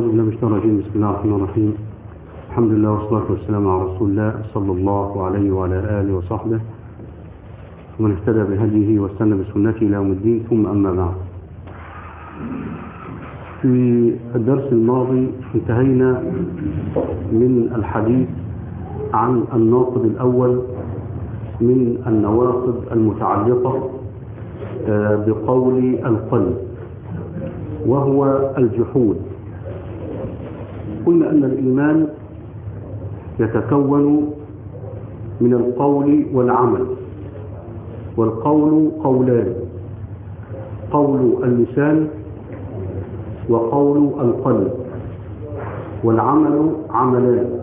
أعوذ بالله من الشيطان الرجيم. بسم الله الرحمن الرحيم. الحمد لله والصلاة والسلام على رسول الله صلى الله عليه وعلى آله وصحبه. ومن اهتدى بهديه واستنى بسنته إلى يوم الدين ثم أما بعد. في الدرس الماضي انتهينا من الحديث عن الناقض الأول من النواقض المتعلقة بقول القلب وهو الجحود. قلنا أن الإيمان يتكون من القول والعمل والقول قولان قول اللسان وقول القلب والعمل عملان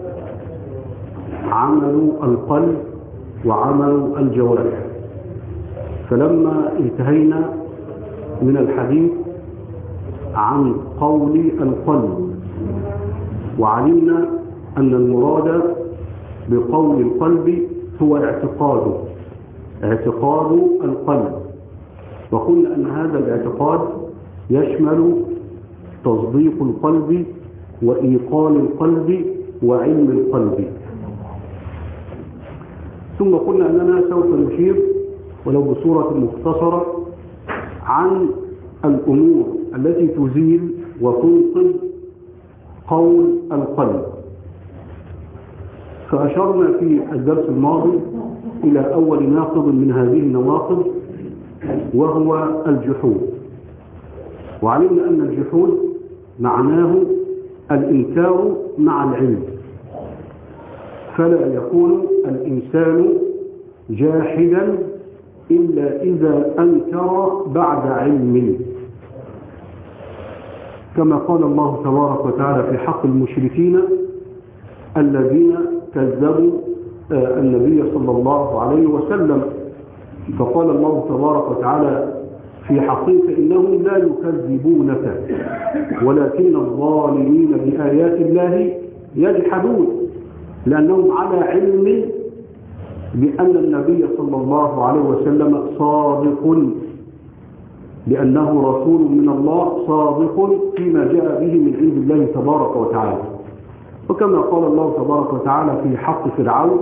عمل القلب وعمل الجوارح. فلما انتهينا من الحديث عن قول القلب وعلمنا أن المراد بقول القلب هو اعتقاده اعتقاد القلب. وقلنا أن هذا الاعتقاد يشمل تصديق القلب وإيقان القلب وعلم القلب. ثم قلنا أننا سوف نشير ولو بصورة مختصرة عن الأمور التي تزيل وتنقذ قول القلب. فأشرنا في الدرس الماضي إلى أول ناقض من هذه النواقض وهو الجحود. وعلمنا أن الجحود معناه الإنكار مع العلم. فلا يكون الإنسان جاحدا إلا إذا أنكر بعد علم. كما قال الله تبارك وتعالى في حق المشركين الذين كذبوا النبي صلى الله عليه وسلم. فقال الله تبارك وتعالى في حقيقة إنهم لا يكذبونك ولكن الظالمين بآيات الله يجحدون لأنهم على علم بأن النبي صلى الله عليه وسلم صادق. لأنه رسول من الله صادق فيما جاء به من عند الله تبارك وتعالى. وكما قال الله تبارك وتعالى في حق فرعون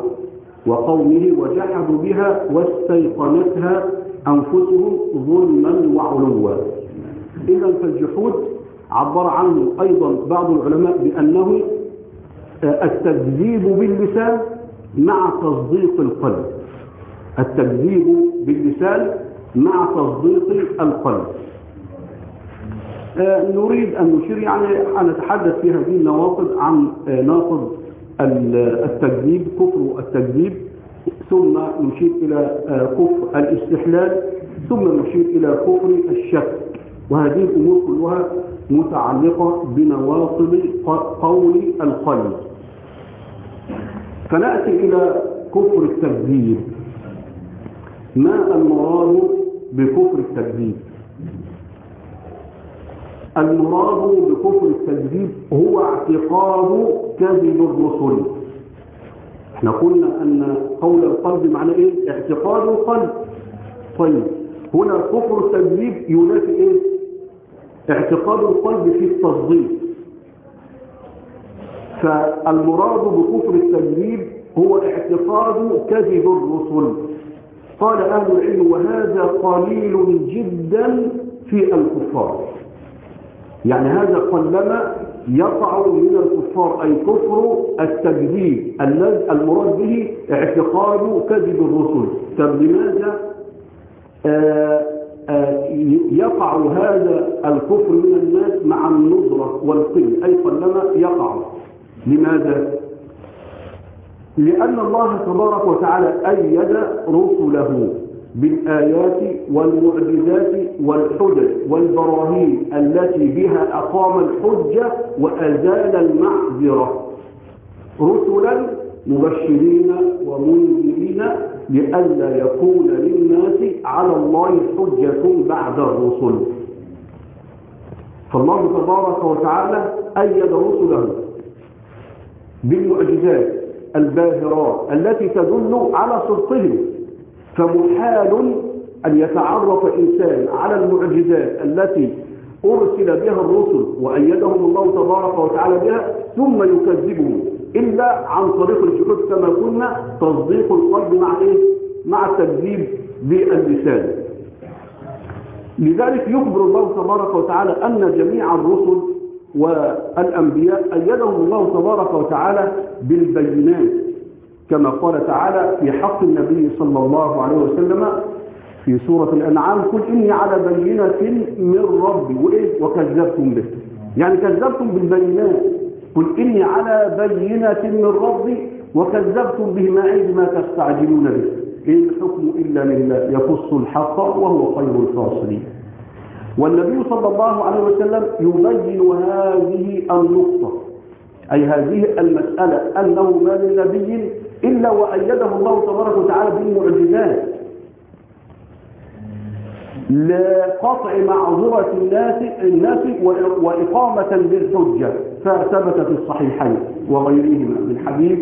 وقومه وجحدوا بها واستيقنتها أنفسهم ظلما وعلوا. إذا فالجحود عبر عنه أيضا بعض العلماء بأنه التكذيب باللسان مع تصديق القلب. التكذيب باللسان مع تصديق القلب. آه نريد أن نشير يعني أن نتحدث في هذه النواقض عن آه ناقض التكذيب كفر التكذيب ثم نشير إلى آه كفر الاستحلال. ثم نشير إلى كفر الشك. وهذه الأمور كلها متعلقة بنواقض قول القلب. فنأتي إلى كفر التكذيب ما المراد بكفر التكذيب. المراد بكفر التكذيب هو اعتقاد كذب الرسل. إحنا قلنا أن قول القلب معناه إيه؟ اعتقاد القلب. طيب هنا كفر التكذيب ينافي إيه؟ اعتقاد القلب في التصديق. فالمراد بكفر التكذيب هو اعتقاد كذب الرسل. قال أهل العلم وهذا قليل جدا في الكفار. يعني هذا قلما يقع من الكفار أي كفر التكذيب الذي المراد به اعتقاد كذب الرسل. طب لماذا؟ آآ آآ يقع هذا الكفر من الناس مع النظرة والقل أي قلما يقع. لماذا؟ لأن الله تبارك وتعالى أيد رسله بالآيات والمعجزات والحجج والبراهين التي بها أقام الحجة وأزال المعذرة. رسلا مبشرين ومنذرين لئلا يكون للناس على الله حجة بعد الرسل. فالله تبارك وتعالى أيد رسله بالمعجزات الباهرات التي تدل على صدقهم فمحال أن يتعرف إنسان على المعجزات التي أرسل بها الرسل وأيدهم الله تبارك وتعالى بها ثم يكذبهم إلا عن طريق الجهود كما قلنا تصديق القلب مع إيه؟ مع التكذيب باللسان لذلك يخبر الله تبارك وتعالى أن جميع الرسل والأنبياء أيدهم الله تبارك وتعالى بالبينات كما قال تعالى في حق النبي صلى الله عليه وسلم في سورة الأنعام قل إني على بينة من ربي. وإيه؟ وكذبتم به. يعني كذبتم بالبينات. قل إني على بينة من ربي وكذبتم به. ما عندما تستعجلون به. إن الحكم إلا لله يقص الحق وهو خير الفاصلين والنبي صلى الله عليه وسلم يبين هذه النقطة أي هذه المسألة أنه ما من نبي إلا وأيده الله تبارك وتعالى بالمعجزات. لقطع معذرة الناس الناس وإقامة للحجة فثبت في الصحيحين وغيرهما. من حديث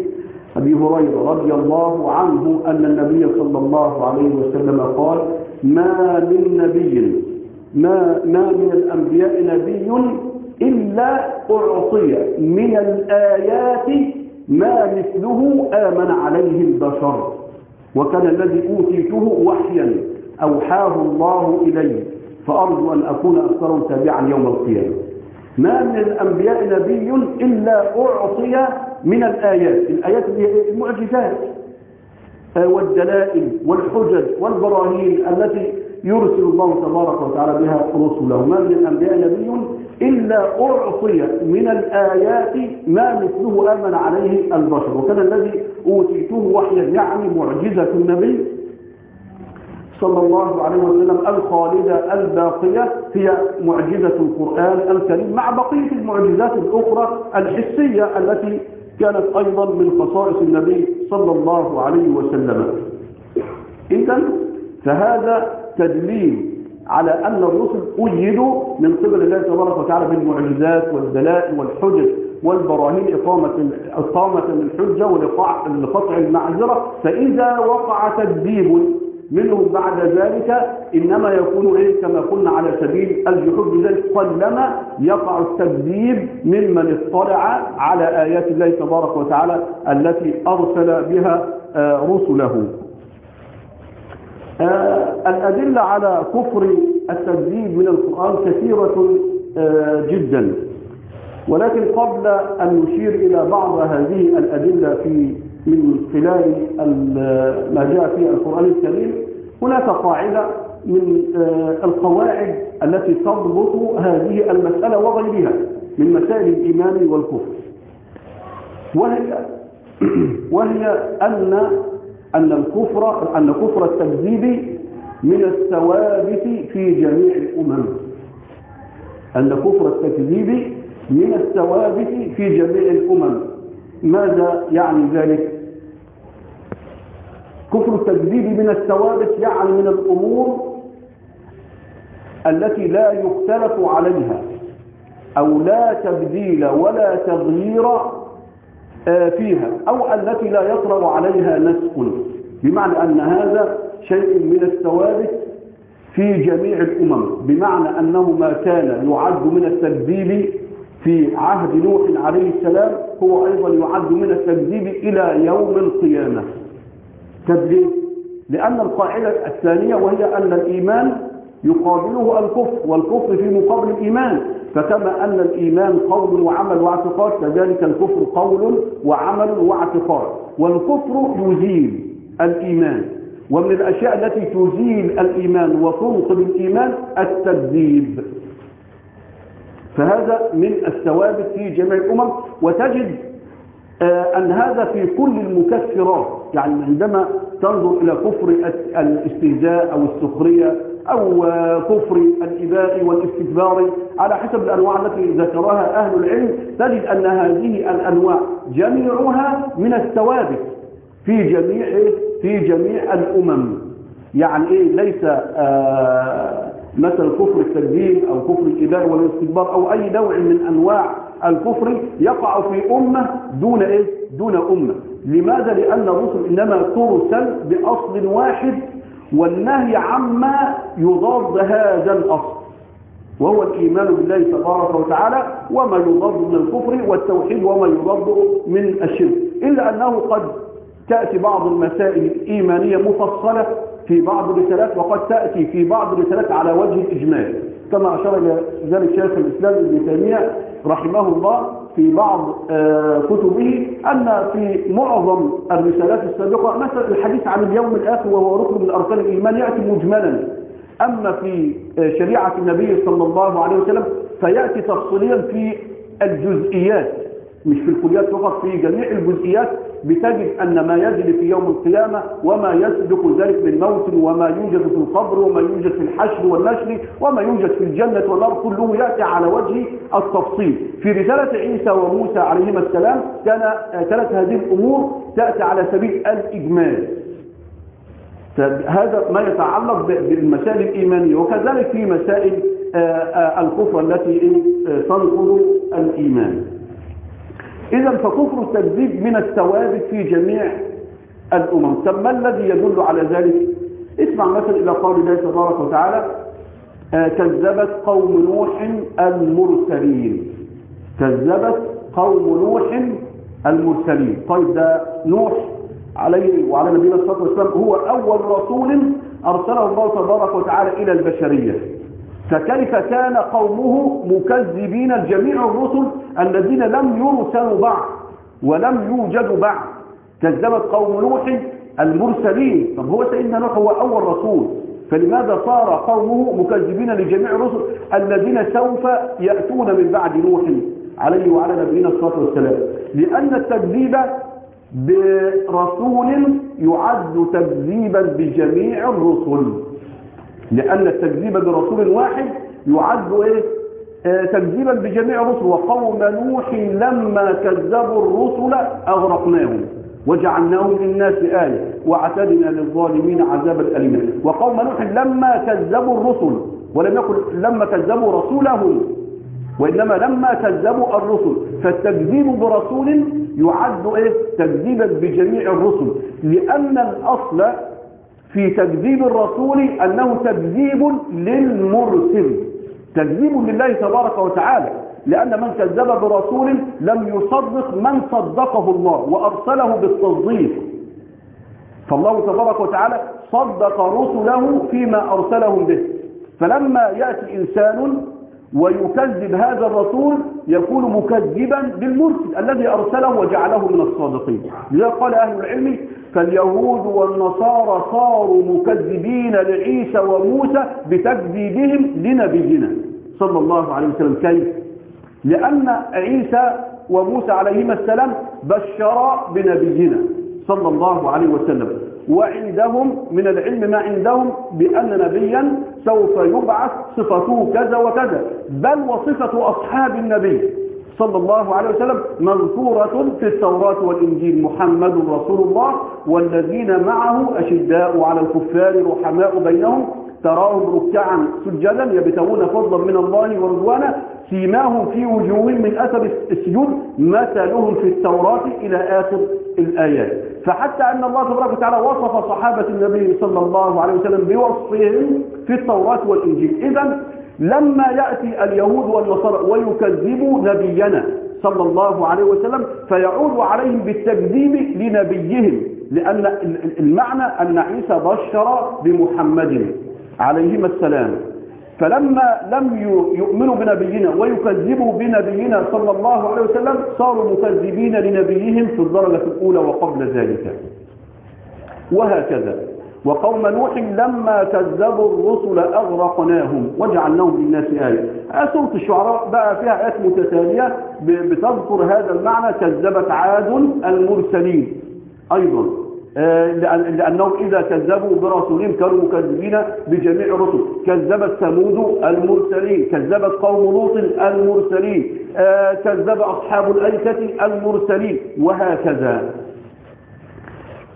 أبي هريرة رضي الله عنه أن النبي صلى الله عليه وسلم قال ما من نبي ما, ما من الأنبياء نبي إلا أعطي من الآيات ما مثله آمن عليه البشر. وكان الذي أوتيته وحيا أوحاه الله إلي فأرجو أن أكون أكثر تابعا يوم القيامة. ما من الأنبياء نبي إلا أعطي من الآيات. الآيات المعجزات. والدلائل والحجج والبراهين التي يرسل الله تبارك وتعالى بها رسله ما من الأنبياء نبي إلا أعطي من الآيات ما مثله آمن عليه البشر. وكان الذي أوتيته وحيا يعني معجزة النبي صلى الله عليه وسلم الخالدة الباقية هي معجزة القرآن الكريم مع بقية المعجزات الأخرى الحسية التي كانت أيضا من خصائص النبي صلى الله عليه وسلم. إذا فهذا تدليل على أن الرسل أيدوا من قبل الله تبارك وتعالى بالمعجزات والدلائل والحجج والبراهين إقامة إقامة الحجة ولقطع المعذرة فإذا وقع تكذيب منهم بعد ذلك إنما يكون إيه؟ كما قلنا على سبيل الجحود بذلك قلما يقع التكذيب ممن اطلع على آيات الله تبارك وتعالى التي أرسل بها رسله. الأدلة على كفر التكذيب من القرآن كثيرة جدا. ولكن قبل أن نشير إلى بعض هذه الأدلة في من خلال ما جاء في القرآن الكريم هناك قاعدة من القواعد التي تضبط هذه المسألة وغيرها من مسائل الإيمان والكفر. وهي وهي أن أن الكفر أن كفر التكذيب من الثوابت في جميع الأمم. أن كفر التكذيب من الثوابت في جميع الأمم. ماذا يعني ذلك؟ كفر التكذيب من الثوابت يعني من الأمور التي لا يختلف عليها. أو لا تبديل ولا تغيير فيها أو التي لا يطرأ عليها نسق بمعنى أن هذا شيء من الثوابت في جميع الأمم. بمعنى أنه ما كان يعد من التكذيب في عهد نوح عليه السلام هو أيضا يعد من التكذيب إلى يوم القيامة. تبليغ لأن القاعدة الثانية وهي أن الإيمان يقابله الكفر والكفر في مقابل الإيمان. فكما أن الإيمان قول وعمل واعتقاد كذلك الكفر قول وعمل واعتقاد. والكفر يزيل الإيمان. ومن الأشياء التي تزيل الإيمان وتنقل الإيمان التكذيب. فهذا من الثوابت في جميع الأمم. وتجد أن هذا في كل المكفرات. يعني عندما تنظر إلى كفر الاستهزاء أو السخرية أو كفر الإباء والاستكبار على حسب الأنواع التي ذكرها أهل العلم تجد أن هذه الأنواع جميعها من الثوابت في جميع في جميع الأمم يعني إيه ليس آه مثل كفر التكذيب أو كفر الإباء والاستكبار أو أي نوع من أنواع الكفر يقع في أمة دون إيه؟ دون أمة لماذا؟ لأن الرسل إنما ترسل بأصل واحد والنهي عما يضاد هذا الأصل وهو الإيمان بالله تبارك وتعالى وما يضاد من الكفر والتوحيد وما يضاد من الشرك. إلا أنه قد تأتي بعض المسائل الإيمانية مفصلة في بعض الرسالات وقد تأتي في بعض الرسالات على وجه الإجمال. كما أشار إلى ذلك شيخ الإسلام ابن تيمية رحمه الله في بعض كتبه أن في معظم الرسالات السابقة مثلا الحديث عن اليوم الآخر وهو ركن من أركان الإيمان يأتي مجملا. أما في شريعة النبي صلى الله عليه وسلم فيأتي تفصيليا في الجزئيات. مش في الكليات فقط في جميع الجزئيات بتجد أن ما يجري في يوم القيامة وما يسبق ذلك من موت وما يوجد في القبر وما يوجد في الحشر والنشر وما يوجد في الجنة والنار كله يأتي على وجه التفصيل. في رسالة عيسى وموسى عليهما السلام كان كانت هذه الأمور تأتي على سبيل الإجمال. هذا ما يتعلق بالمسائل الإيمانية وكذلك في مسائل الكفر التي تنقض الإيمان. إذا فكفر التكذيب من الثوابت في جميع الأمم. ما الذي يدل على ذلك؟ اسمع مثلا إلى قول الله تبارك وتعالى آه كذبت قوم نوح المرسلين. كذبت قوم نوح المرسلين. طيب ده نوح عليه وعلى نبينا الصلاة والسلام هو أول رسول أرسله الله تبارك وتعالى إلى البشرية. فكيف كان قومه مكذبين جميع الرسل الذين لم يرسلوا بعد ولم يوجدوا بعد؟ كذبت قوم نوح المرسلين. طب هو سيدنا نوح هو أول رسول فلماذا صار قومه مكذبين لجميع الرسل الذين سوف يأتون من بعد نوح عليه وعلى نبينا الصلاة والسلام؟ لأن التكذيب برسول يعد تكذيبا بجميع الرسل. لأن التكذيب برسول واحد يعد إيه؟ آه تكذيبا بجميع الرسل وقوم نوح لما كذبوا الرسل أغرقناهم وجعلناهم للناس آية واعتدنا للظالمين عذابا أليما وقوم نوح لما كذبوا الرسل ولم يقل لما كذبوا رسولهم وإنما لما كذبوا الرسل فالتكذيب برسول يعد إيه؟ تكذيبا بجميع الرسل لأن الأصل في تكذيب الرسول أنه تكذيب للمرسل. تكذيب لله تبارك وتعالى. لأن من كذب برسول لم يصدق من صدقه الله وأرسله بالتصديق. فالله تبارك وتعالى صدق رسله فيما أرسلهم به. فلما يأتي إنسان ويكذب هذا الرسول يكون مكذبا بالمرسل الذي أرسله وجعله من الصادقين. لذا قال أهل العلم فاليهود والنصارى صاروا مكذبين لعيسى وموسى بتكذيبهم لنبينا صلى الله عليه وسلم. كيف؟ لأن عيسى وموسى عليهما السلام بشرا بنبينا صلى الله عليه وسلم. وعندهم من العلم ما عندهم بأن نبيا سوف يبعث صفته كذا وكذا بل وصفة أصحاب النبي. صلى الله عليه وسلم مذكورة في التوراة والإنجيل محمد رسول الله والذين معه أشداء على الكفار رحماء بينهم تراهم ركعا سجدا يبتغون فضلا من الله ورضوانا سيماهم في وجوههم من أثر السجود مثلهم في التوراة إلى آخر الآيات. فحتى أن الله تبارك وتعالى وصف صحابة النبي صلى الله عليه وسلم بوصفهم في التوراة والإنجيل. إذا لما يأتي اليهود والنصارى ويكذبوا نبينا صلى الله عليه وسلم فيعود عليهم بالتكذيب لنبيهم لأن المعنى أن عيسى بشر بمحمد عليهما السلام. فلما لم يؤمنوا بنبينا ويكذبوا بنبينا صلى الله عليه وسلم صاروا مكذبين لنبيهم في الدرجة الأولى وقبل ذلك. وهكذا. وقوم نوح لما كذبوا الرسل أغرقناهم وجعلناهم للناس آية. سورة الشعراء بقى فيها آيات متتالية بتذكر هذا المعنى كذبت عاد المرسلين أيضا. لأنهم إذا كذبوا برسولهم كانوا مكذبين بجميع الرسل. كذبت ثمود المرسلين كذبت قوم لوط المرسلين كذب أصحاب الأيكة المرسلين وهكذا.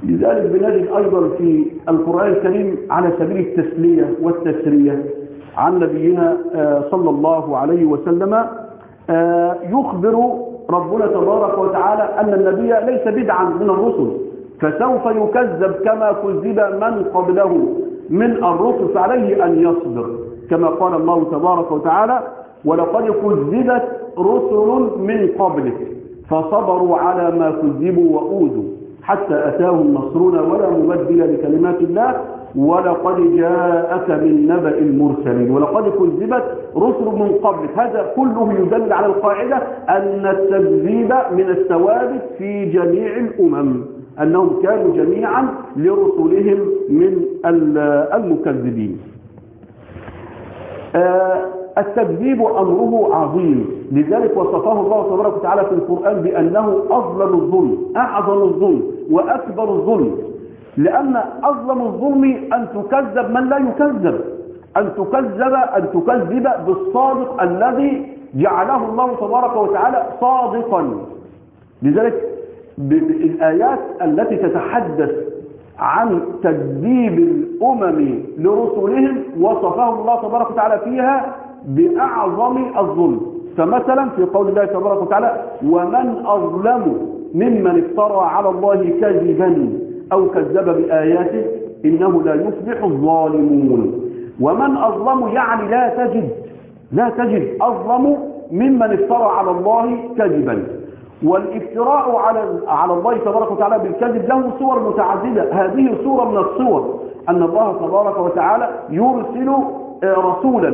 لذلك بنجد أيضا في القرآن الكريم على سبيل التسلية والتسرية عن نبينا صلى الله عليه وسلم يخبر ربنا تبارك وتعالى أن النبي ليس بدعا من الرسل فسوف يكذب كما كذب من قبله من الرسل فعليه أن يصبر كما قال الله تبارك وتعالى ولقد كذبت رسل من قبلك فصبروا على ما كذبوا وأوذوا. حتى أتاهم نصرنا ولا مبدل لكلمات الله ولقد جاءك من نبأ المرسلين. ولقد كذبت رسل من قبلك. هذا كله يدل على القاعدة أن التكذيب من الثوابت في جميع الأمم أنهم كانوا جميعا لرسلهم من المكذبين. التكذيب أمره عظيم. لذلك وصفه الله تبارك وتعالى في القرآن بأنه أظلم الظلم أعظم الظلم. وأكبر الظلم. لأن أظلم الظلم أن تكذب من لا يكذب. أن تكذب أن تكذب بالصادق الذي جعله الله تبارك وتعالى صادقا. لذلك الآيات التي تتحدث عن تكذيب الأمم لرسلهم وصفه الله تبارك وتعالى فيها بأعظم الظلم. فمثلا في قول الله تبارك وتعالى ومن أظلم ممن افترى على الله كذبا أو كذب بآياته إنه لا يفلح الظالمون. ومن أظلم يعني لا تجد لا تجد أظلم ممن افترى على الله كذبا. والإفتراء على على الله تبارك وتعالى بالكذب له صور متعددة. هذه صورة من الصور أن الله تبارك وتعالى يرسل رسولا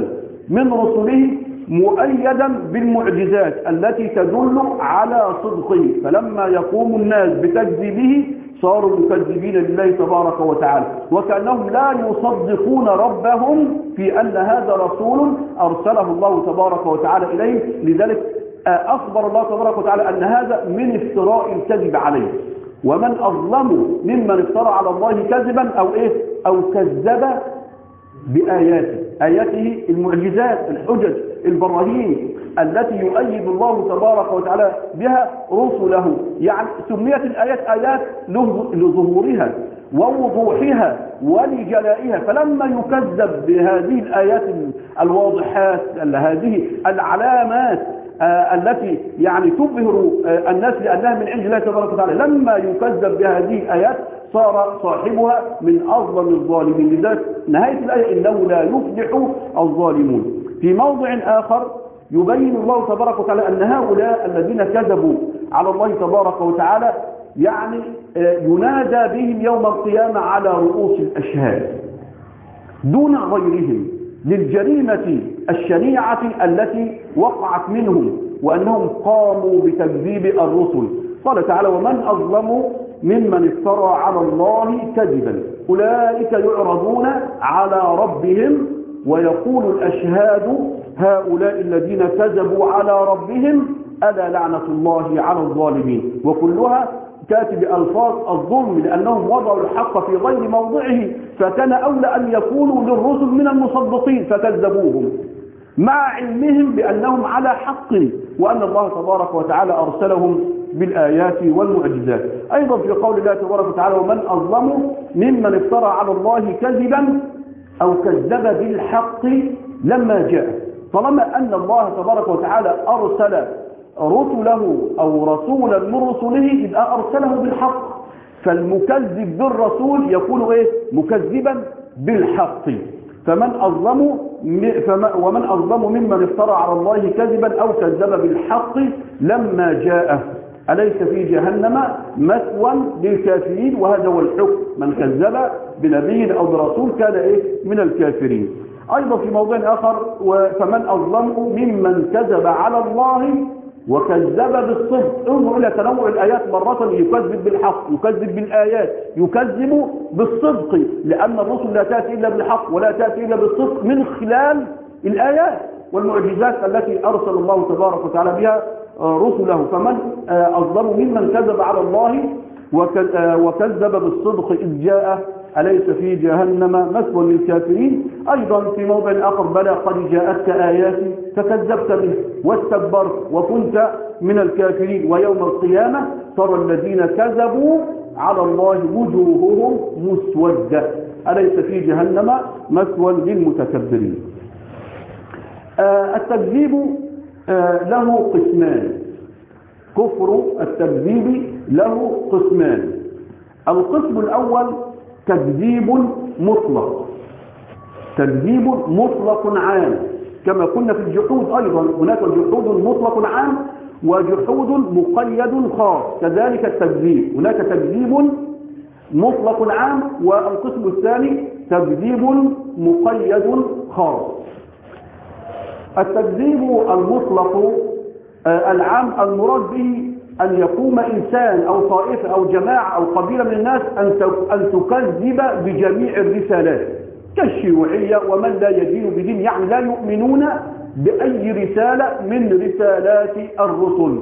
من رسله مؤيدا بالمعجزات التي تدل على صدقه فلما يقوم الناس بتكذيبه صاروا مكذبين لله تبارك وتعالى. وكأنهم لا يصدقون ربهم في أن هذا رسول أرسله الله تبارك وتعالى إليه. لذلك أخبر الله تبارك وتعالى أن هذا من افتراء الكذب عليه. ومن أظلم ممن افترى على الله كذبا أو إيه؟ أو كذب بآياته. آياته المعجزات الحجج. البراهين التي يؤيد الله تبارك وتعالى بها رسله. يعني سميت الآيات آيات لظهورها ووضوحها ولجلائها. فلما يكذب بهذه الآيات الواضحات هذه العلامات التي يعني تبهر الناس لأنها من عند الله تبارك وتعالى لما يكذب بهذه الآيات صار صاحبها من أظلم الظالمين. لذلك نهاية الآية إنه لا يفلح الظالمون. في موضع آخر يبين الله تبارك وتعالى أن هؤلاء الذين كذبوا على الله تبارك وتعالى يعني ينادى بهم يوم القيامة على رؤوس الأشهاد دون غيرهم للجريمة الشنيعة التي وقعت منهم وأنهم قاموا بتكذيب الرسل. قال تعالى ومن أظلم ممن افترى على الله كذبا. أولئك يعرضون على ربهم ويقول الأشهاد هؤلاء الذين كذبوا على ربهم ألا لعنة الله على الظالمين. وكلها كاتب ألفاظ الظلم لأنهم وضعوا الحق في غير موضعه فكان أولى أن يكونوا للرسل من المصدقين فكذبوهم. مع علمهم بأنهم على حق وأن الله تبارك وتعالى أرسلهم بالآيات والمعجزات. أيضا في قول الله تبارك وتعالى ومن أظلم ممن افترى على الله كذبا أو كذب بالحق لما جاء. طالما أن الله تبارك وتعالى أرسل رسله أو رسولا من رسله يبقى أرسله بالحق. فالمكذب بالرسول يكون إيه؟ مكذبا بالحق. فمن أظلم ومن أظلم ممن افترى على الله كذبا أو كذب بالحق لما جاءه. أليس في جهنم مثوى للكافرين؟ وهذا هو الحكم. من كذب بنبي أو برسول كان إيه؟ من الكافرين. أيضا في موضوع آخر فمن أظلم ممن كذب على الله وكذب بالصدق انظر إلى تنوع الآيات مرة يكذب بالحق يكذب بالآيات يكذب بالصدق لأن الرسل لا تأتي إلا بالحق ولا تأتي إلا بالصدق من خلال الآيات والمعجزات التي أرسل الله تبارك وتعالى بها رسله. فمن أظلم ممن كذب على الله وكذب بالصدق إذ جاء أليس في جهنم مثوى للكافرين؟ أيضا في موضع آخر بلى قد جاءتك آياتي فكذبت به واستكبرت وكنت من الكافرين. ويوم القيامة ترى الذين كذبوا على الله وجوههم مسودة. أليس في جهنم مثوى للمتكبرين؟ آه التكذيب آه له قسمان. كفر التكذيب له قسمان. القسم الأول تكذيب مطلق. تكذيب مطلق عام. كما كنا في الجحود أيضا هناك جحود مطلق عام وجحود مقيد خاص. كذلك التكذيب. هناك تكذيب مطلق عام والقسم الثاني تكذيب مقيد خاص. التكذيب المطلق العام المراد به أن يقوم إنسان أو طائفة أو جماعة أو قبيلة من الناس أن تكذب بجميع الرسالات. كالشيوعية ومن لا يدين بدين يعني لا يؤمنون بأي رسالة من رسالات الرسل.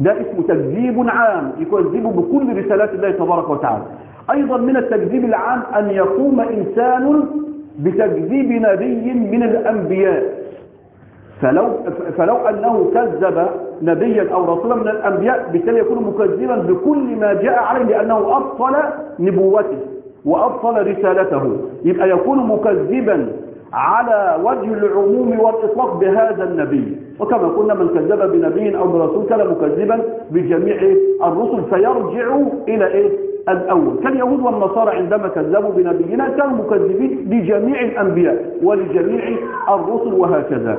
ده اسمه تكذيب عام يكذب بكل رسالات الله تبارك وتعالى. أيضا من التكذيب العام أن يقوم إنسان بتكذيب نبي من الأنبياء. فلو, فلو أنه كذب نبيا أو رسولا من الأنبياء بالتالي يكون مكذبا بكل ما جاء عليه لأنه أبطل نبوته وأبطل رسالته. يبقى يكون مكذبا على وجه العموم والإطلاق بهذا النبي. وكما قلنا من كذب بنبي أو برسول كان مكذبا بجميع الرسل فيرجع إلى إيه؟ الأول. كاليهود والنصارى عندما كذبوا بنبينا كانوا مكذبين لجميع الأنبياء ولجميع الرسل وهكذا.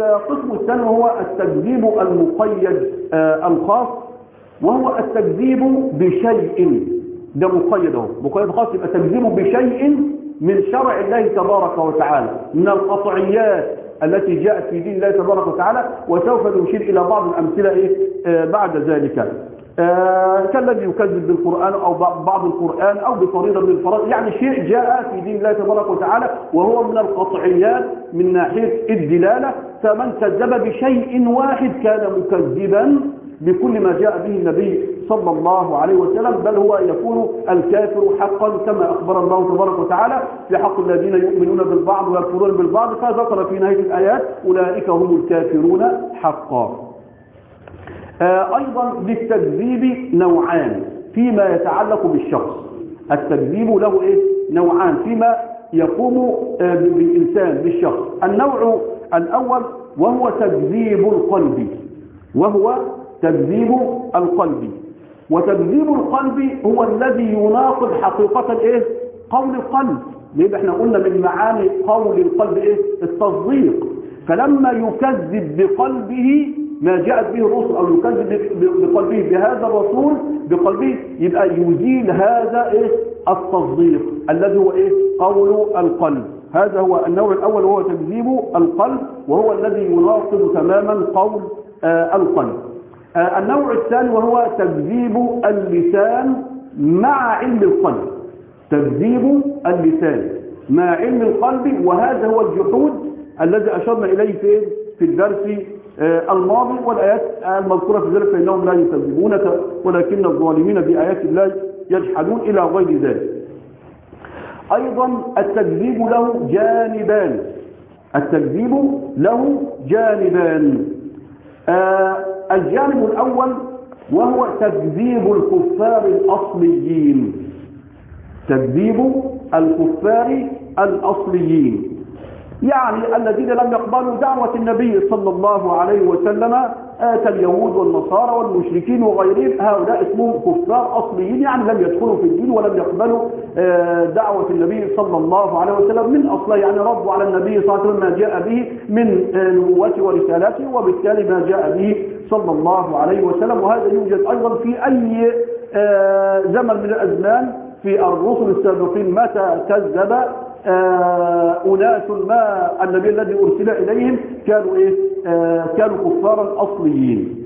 القسم الثاني هو التكذيب المقيد آه الخاص وهو التكذيب بشيء. ده مقيد أهو. مقيد خاص يبقى تكذيب بشيء من شرع الله تبارك وتعالى. من القطعيات التي جاءت في دين الله تبارك وتعالى وسوف نشير إلى بعض الأمثلة إيه آه بعد ذلك. آه كالذي يكذب بالقرآن أو بعض القرآن أو بفريضة من الفرائض يعني شيء جاء في دين الله تبارك وتعالى وهو من القطعيات من ناحية الدلالة. فمن كذب بشيء واحد كان مكذبا بكل ما جاء به النبي صلى الله عليه وسلم بل هو يكون الكافر حقا كما أخبر الله تبارك وتعالى في حق الذين يؤمنون بالبعض ويكفرون بالبعض فذكر في نهاية الآيات أولئك هم الكافرون حقا أيضا للتكذيب نوعان فيما يتعلق بالشخص التكذيب له إيه؟ نوعان فيما يقوم بالإنسان بالشخص النوع الأول وهو تكذيب القلب وهو تكذيب القلب وتكذيب القلب هو الذي يناقض حقيقة الايه؟ قول القلب. ليه؟ إحنا قلنا من معاني قول القلب إيه؟ التصديق. فلما يكذب بقلبه ما جاءت به الرسل أو يكذب بقلبه بهذا الرسول بقلبه يبقى يزيل هذا إيه؟ التصديق الذي هو إيه؟ قول القلب. هذا هو النوع الأول وهو تكذيب القلب وهو الذي يناقض تماما قول آه القلب. النوع الثاني وهو تكذيب اللسان مع علم القلب. تكذيب اللسان مع علم القلب وهذا هو الجحود الذي أشرنا إليه في في الدرس آه الماضي والآيات المذكورة في ذلك فإنهم لا يكذبونك ولكن الظالمين بآيات الله يجحدون إلى غير ذلك. أيضا التكذيب له جانبان. التكذيب له جانبان. آه الجانب الأول وهو تكذيب الكفار الأصليين. تكذيب الكفار الأصليين. يعني الذين لم يقبلوا دعوة النبي صلى الله عليه وسلم كاليهود والنصارى والمشركين وغيرهم هؤلاء اسمهم كفار أصليين يعني لم يدخلوا في الدين ولم يقبلوا دعوة النبي صلى الله عليه وسلم من أصله. يعني ردوا على النبي صلى الله عليه وسلم ما جاء به من نبوته ورسالاته وبالتالي ما جاء به صلى الله عليه وسلم وهذا يوجد أيضا في أي زمن من الأزمان في الرسل السابقين متى كذب أناس ما النبي الذي أرسل إليهم كانوا إيه كانوا كفارا أصليين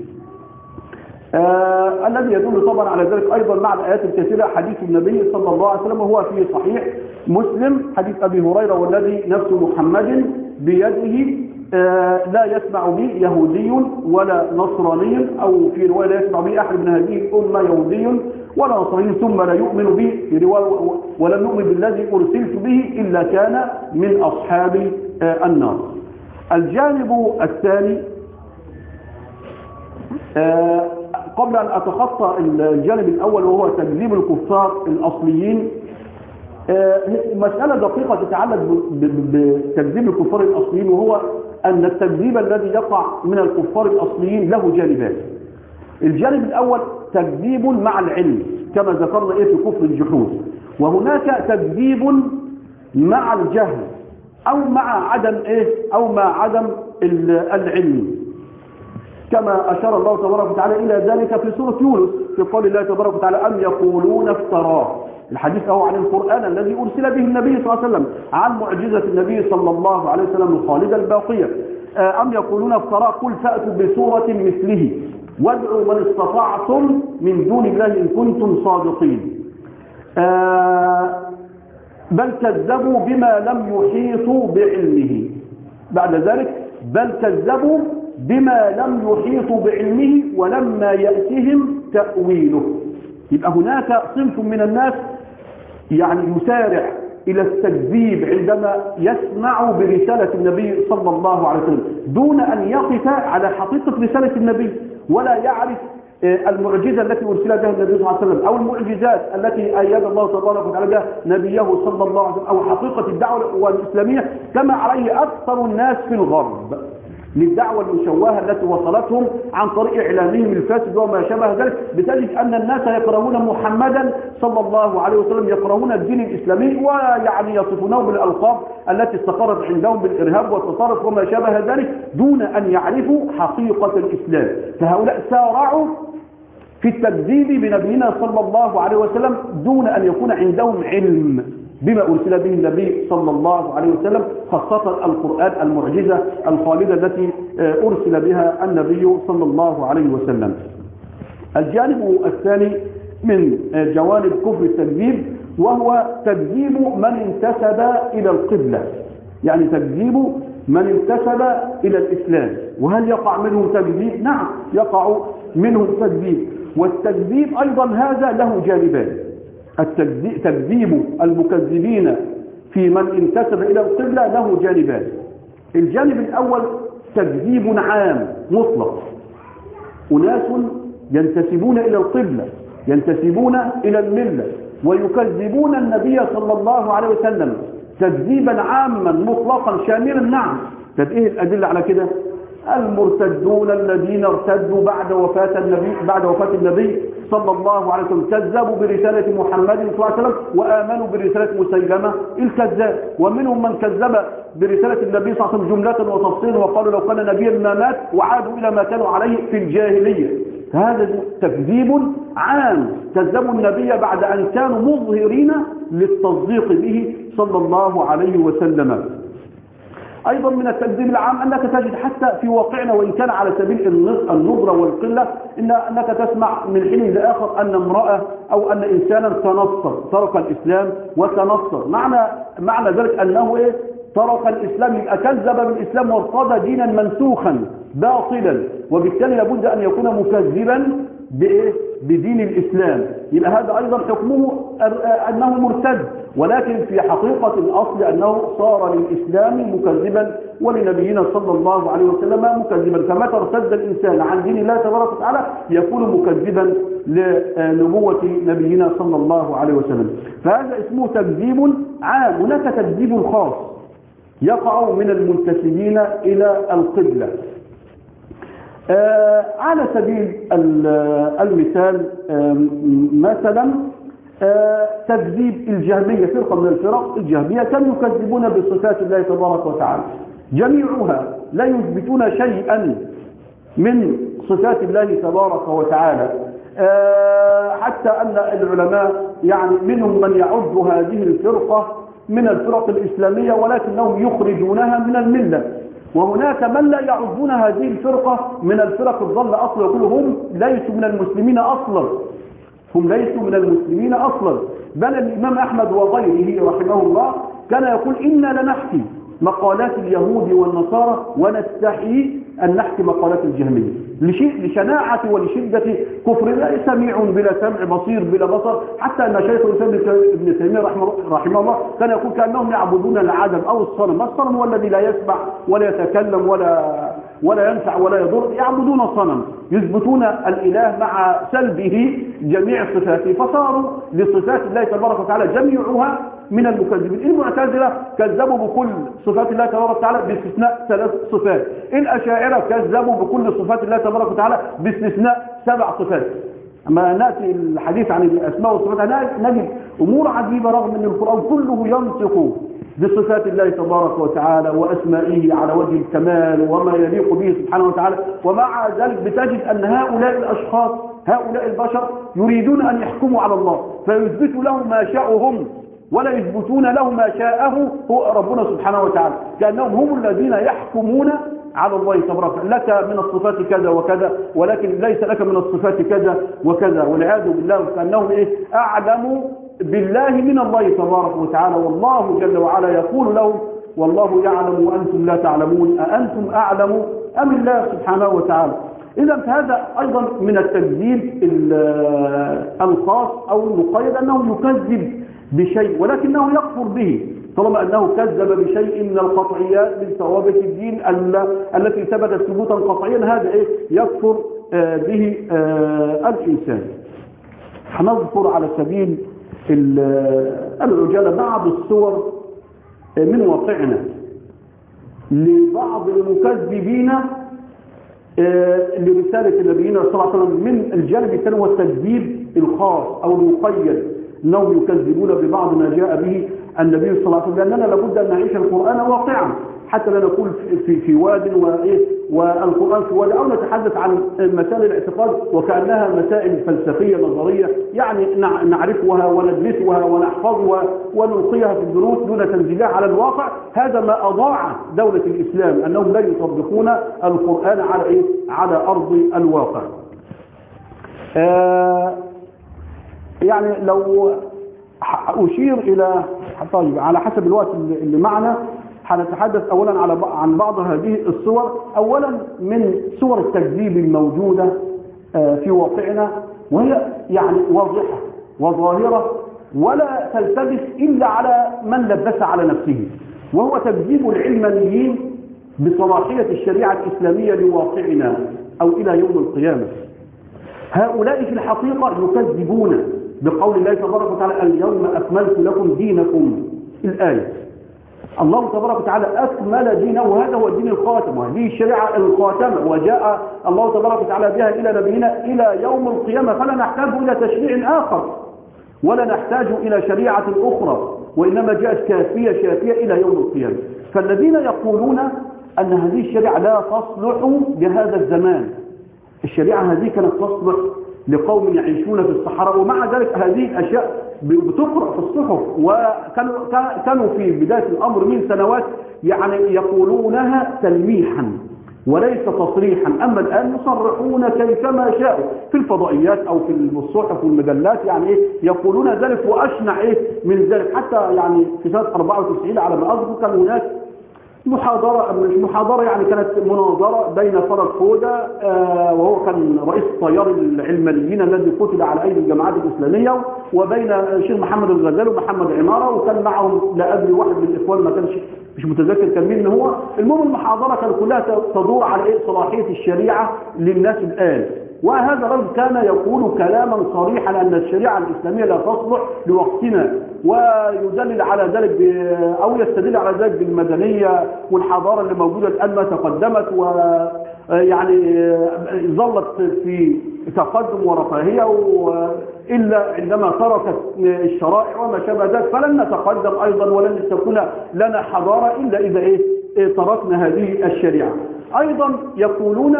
الذي يدل طبعا على ذلك أيضا مع الآيات الكثيرة حديث النبي صلى الله عليه وسلم وهو في صحيح مسلم حديث أبي هريرة والذي نفس محمد بيده لا يسمع بي يهودي ولا نصراني أو في رواية لا يسمع بي أحد من هذه الأمة يهودي ولا نصراني ثم لا يؤمن بي في رواية ولم يؤمن بالذي أرسلت به إلا كان من أصحاب آه النار. الجانب الثاني آه قبل أن أتخطى الجانب الأول وهو تكذيب الكفار الأصليين مسألة دقيقة تتعلق بتكذيب الكفار الأصليين وهو أن التكذيب الذي يقع من الكفار الأصليين له جانبان. الجانب الأول تكذيب مع العلم كما ذكرنا إيه في كفر الجحود. وهناك تكذيب مع الجهل أو مع عدم إيه أو مع عدم العلم. كما أشار الله تبارك وتعالى إلى ذلك في سورة يونس في قول الله تبارك وتعالى أم يقولون افتراه؟ الحديث هو عن القرآن الذي أرسل به النبي صلى الله عليه وسلم عن معجزة النبي صلى الله عليه وسلم الخالدة الباقية. أم يقولون افتراه قل فأتوا بسورة مثله وادعوا من استطعتم من دون الله إن كنتم صادقين. بل كذبوا بما لم يحيطوا بعلمه. بعد ذلك بل كذبوا بما لم يحيطوا بعلمه ولما يأتهم تأويله. يبقى هناك صنف من الناس يعني يسارع إلى التكذيب عندما يسمع برسالة النبي صلى الله عليه وسلم دون أن يقف على حقيقة رسالة النبي ولا يعرف المعجزة التي أرسل بها النبي صلى الله عليه وسلم أو المعجزات التي أيد الله تبارك وتعالى بها نبيه صلى الله عليه وسلم أو حقيقة الدعوة الإسلامية كما عليه أكثر الناس في الغرب. للدعوة المشوهة التي وصلتهم عن طريق إعلامهم الفاسد وما شابه ذلك بتجد أن الناس يكرهون محمدا صلى الله عليه وسلم يكرهون الدين الإسلامي ويعني يصفونه بالألقاب التي استقرت عندهم بالإرهاب والتطرف وما شابه ذلك دون أن يعرفوا حقيقة الإسلام. فهؤلاء سارعوا في التكذيب بنبينا صلى الله عليه وسلم دون أن يكون عندهم علم. بما أرسل به النبي صلى الله عليه وسلم خاصة القرآن المعجزة الخالدة التي أرسل بها النبي صلى الله عليه وسلم. الجانب الثاني من جوانب كفر التكذيب وهو تكذيب من انتسب إلى القبلة. يعني تكذيب من انتسب إلى الإسلام. وهل يقع منهم تكذيب؟ نعم يقع منهم تكذيب. والتكذيب أيضا هذا له جانبان. تكذيب المكذبين في من انتسب إلى القبلة له جانبان. الجانب الأول تكذيب عام مطلق. أناس ينتسبون إلى القبلة ينتسبون إلى الملة ويكذبون النبي صلى الله عليه وسلم تكذيبا عاما مطلقا شاملا. نعم. طب إيه الأدلة على كده؟ المرتدون الذين ارتدوا بعد وفاة النبي بعد وفاة النبي صلى الله عليه وسلم. كذبوا برسالة محمد صلى الله عليه وسلم وآمنوا برسالة مسيلمة. الكذاب. ومنهم من كذب برسالة النبي صلى الله عليه وسلم جملة وتفصيلا وقالوا لو كان نبيا ما مات وعادوا إلى ما كانوا عليه في الجاهلية. هذا تكذيب عام. كذبوا النبي بعد أن كانوا مظهرين للتصديق به صلى الله عليه وسلم. أيضا من التكذيب العام أنك تجد حتى في واقعنا وإن كان على سبيل النظرة والقلة إن أنك تسمع من حين لآخر أن امرأة أو أن إنسانا تنصر ترك الإسلام وتنصر. معنى, معنى ذلك أنه إيه؟ ترك الإسلام يبقى كذب بالإسلام وارتضى دينا منسوخا باطلا. وبالتالي لابد أن يكون مكذبا بإيه؟ بدين الإسلام. يبقى هذا أيضا حكمه أنه مرتد. ولكن في حقيقة الأصل أنه صار للإسلام مكذبا ولنبينا صلى الله عليه وسلم مكذبا. فمتى ارتد الإنسان عن دين الله تبارك وتعالى يكون مكذبا لنبوة نبينا صلى الله عليه وسلم. فهذا اسمه تكذيب عام. هناك تكذيب خاص يقع من المنتسبين إلى القبلة. آه على سبيل المثال آه مثلا تكذيب الجهمية فرقة من الفرق الجهمية كانوا يكذبون بصفات الله تبارك وتعالى؟ جميعها لا يثبتون شيئا من صفات الله تبارك وتعالى. حتى أن العلماء يعني منهم من يعد هذه الفرقة من الفرق الإسلامية ولكنهم يخرجونها من الملة. وهناك من لا يعدون هذه الفرقة من الفرق الضالة أصلا يقول هم ليسوا من المسلمين أصلا. هم ليسوا من المسلمين أصلا. بل الإمام أحمد وغيره رحمه الله كان يقول إنا لنحكي مقالات اليهود والنصارى ونستحي أن نحكي مقالات الجهمية. لشناعة ولشدة كفر لا سميع بلا سمع بصير بلا بصر. حتى أن شيخ الإسلام ابن تيمية رحمه, رحمه الله كان يقول كأنهم يعبدون العدم أو الصنم. الصنم هو الذي لا يسمع ولا يتكلم ولا ولا ينفع ولا يضر يعبدون الصنم يثبتون الإله مع سلبه جميع صفاته. فصاروا لصفات الله تبارك وتعالى جميعها من المكذبين. المعتزلة كذبوا بكل صفات الله تبارك وتعالى باستثناء ثلاث صفات. الأشاعرة كذبوا بكل صفات الله تبارك وتعالى باستثناء سبع صفات. أما نأتي الحديث عن الأسماء والصفات نجد أمور عجيبة رغم أن القرآن كله ينطق بصفات الله تبارك وتعالى وأسمائه على وجه الكمال وما يليق به سبحانه وتعالى. ومع ذلك بتجد أن هؤلاء الأشخاص هؤلاء البشر يريدون أن يحكموا على الله فيثبتوا لهم ما شاءوا هم ولا يثبتون له ما شاءه هو ربنا سبحانه وتعالى. كأنهم هم الذين يحكمون على الله تبارك لك من الصفات كذا وكذا ولكن ليس لك من الصفات كذا وكذا. والعياذ بالله كأنهم إيه؟ أعلم بالله من الله تبارك وتعالى والله جل وعلا يقول لهم والله يعلم وأنتم لا تعلمون أأنتم أعلم أم الله سبحانه وتعالى. إذا فهذا أيضا من التكذيب الخاص أو المقيد أنه يكذب بشيء ولكنه يكفر به طالما أنه كذب بشيء من القطعيات من ثوابت الدين التي ثبتت ثبوتا قطعيا هذا إيه؟ يكفر به الإنسان. هنذكر على سبيل العجالة بعض الصور من واقعنا لبعض المكذبين لرسالة نبينا صلى الله عليه وسلم من الجانب الثاني هو التكذيب الخاص أو المقيد أنهم يكذبون ببعض ما جاء به النبي صلى الله عليه وسلم لأننا لابد أن نعيش القرآن واقعا. حتى لا نقول في, في واد وإيه والقرآن في واد أو نتحدث عن مسائل الاعتقاد وكأنها مسائل فلسفية نظرية يعني نعرفها وندرسها ونحفظها ونلقيها في الدروس دون تنزيلها على الواقع. هذا ما أضاع دولة الإسلام أنهم لا يطبقون القرآن على إيه؟ على أرض الواقع. آه يعني لو أشير إلى طيب على حسب الوقت اللي معنا هنتحدث أولا على عن بعض هذه الصور. أولا من صور التكذيب الموجودة في واقعنا وهي يعني واضحة وظاهرة ولا تلتبس إلا على من لبس على نفسه وهو تكذيب العلمانيين بصلاحية الشريعة الإسلامية لواقعنا أو إلى يوم القيامة. هؤلاء في الحقيقة يكذبون بقول الله تبارك وتعالى اليوم أكملت لكم دينكم. الآية. الله تبارك وتعالى أكمل دينه وهذا هو الدين الخاتم. وهذه الشريعة الخاتمة وجاء الله تبارك وتعالى بها إلى نبينا إلى يوم القيامة. فلا نحتاج إلى تشريع آخر ولا نحتاج إلى شريعة أخرى وإنما جاءت كافية شافية إلى يوم القيامة. فالذين يقولون أن هذه الشريعة لا تصلح لهذا الزمان. الشريعة هذه كانت تصلح لقوم يعيشون في الصحراء ومع ذلك هذه الأشياء بتقرأ في الصحف وكانوا كانوا في بداية الأمر من سنوات يعني يقولونها تلميحا وليس تصريحا. أما الآن يصرحون كيفما شاءوا في الفضائيات أو في الصحف والمجلات يعني إيه؟ يقولون ذلك وأشنع إيه من ذلك. حتى يعني في سنة 94 على ما أذكر كان هناك محاضرة مش محاضرة يعني كانت مناظرة بين فرج فودة آه وهو كان رئيس الطيار العلمانيين الذي قتل على أيدي الجماعات الإسلامية وبين الشيخ محمد الغزالي ومحمد عمارة وكان معهم لا أدري واحد من الإخوان ما كانش مش متذكر كان مين هو. المهم المحاضرة كان كلها تدور على إيه؟ صلاحية الشريعة للناس الآن. وهذا الرجل كان يقول كلاما صريحا أن الشريعة الإسلامية لا تصلح لوقتنا ويدلل على ذلك أو يستدل على ذلك بالمدنية والحضارة اللي موجودة الآن ما تقدمت و يعني ظلت في تقدم ورفاهية إلا عندما تركت الشرائع وما شابه ذلك فلن نتقدم أيضا ولن تكون لنا حضارة إلا إذا إيه تركنا هذه الشريعة. أيضا يقولون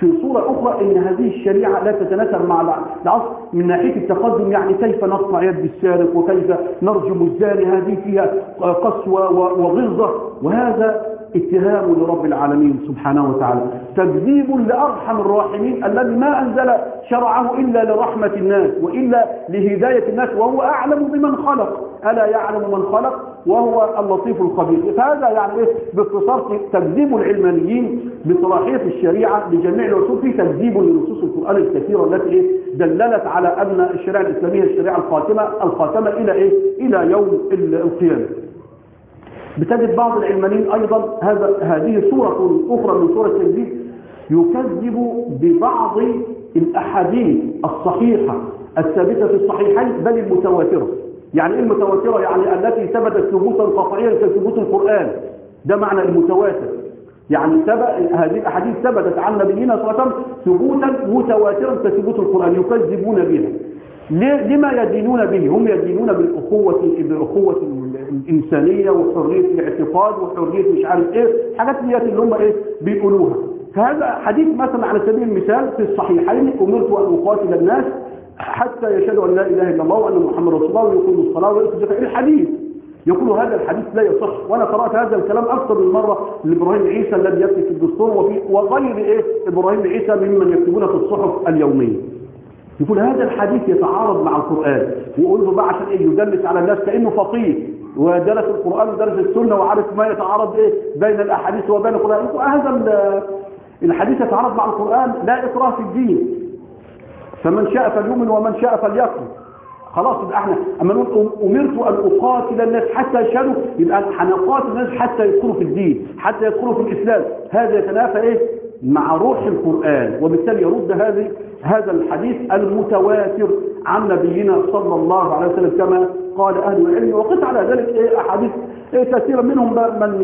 في صورة أخرى أن هذه الشريعة لا تتناسب مع العصر من ناحية التقدم يعني كيف نقطع يد السارق وكيف نرجم الزاني؟ هذه فيها قسوة وغلظة. وهذا اتهام لرب العالمين سبحانه وتعالى. تكذيب لأرحم الراحمين الذي ما أنزل شرعه إلا لرحمة الناس وإلا لهداية الناس وهو أعلم بمن خلق. ألا يعلم من خلق؟ وهو اللطيف الخبير. فهذا يعني إيه باختصار تكذيب العلمانيين بصلاحية الشريعة لجميع الأصول في تكذيب لنصوص القرآن الكثيرة التي إيه دللت على أن الشريعة الإسلامية الشريعة الخاتمة الخاتمة إلى إيه؟ إلى يوم القيامة. بتجد بعض العلمانيين أيضا هذا هذه صورة أخرى من صور التكذيب يكذب ببعض الأحاديث الصحيحة الثابتة في الصحيحين بل المتواترة. يعني إيه المتواترة؟ يعني التي ثبتت ثبوتا قطعيا كثبوت القرآن. ده معنى المتواتر. يعني هذه الأحاديث ثبتت عن نبينا صلى الله عليه وسلم ثبوتا متواترا كثبوت القرآن يكذبون بها. لما يدينون به؟ هم يدينون بالأخوة بالأخوة الإنسانية وحرية الاعتقاد وحرية مش عارف إيه حاجات اللي هم إيه بيقولوها. فهذا حديث مثلا على سبيل المثال في الصحيحين أمرت أن أقاتل الناس حتى يشهدوا أن لا إله إلا الله وأن محمد رسول الله ويقيموا الصلاة ويؤتوا الزكاة. الحديث؟ يقول هذا الحديث لا يصح. وأنا قرأت هذا الكلام أكثر من مرة لإبراهيم عيسى الذي يكتب في الدستور وفي وغير إيه إبراهيم عيسى ممن يكتبون في الصحف اليومية. يقول هذا الحديث يتعارض مع القرآن. ويقول له بقى عشان إيه يدلس على الناس كأنه فقيه. ودرس القرآن ودرس السنة وعارف ما يتعارض إيه بين الأحاديث وبين القرآن. هذا الحديث يتعارض مع القرآن لا إكراه في الدين. فمن شاء فليؤمن ومن شاء فليكفر. خلاص يبقى إحنا أما نقول أمرت أن أقاتل الناس حتى يشهدوا يبقى هنقاتل الناس حتى يدخلوا في الدين حتى يدخلوا في الإسلام. هذا يتنافى إيه؟ مع روح القرآن. وبالتالي يرد هذه هذا الحديث المتواتر عن نبينا صلى الله عليه وسلم كما قال أهل العلم وقس على ذلك إيه أحاديث إيه كثيرا منهم من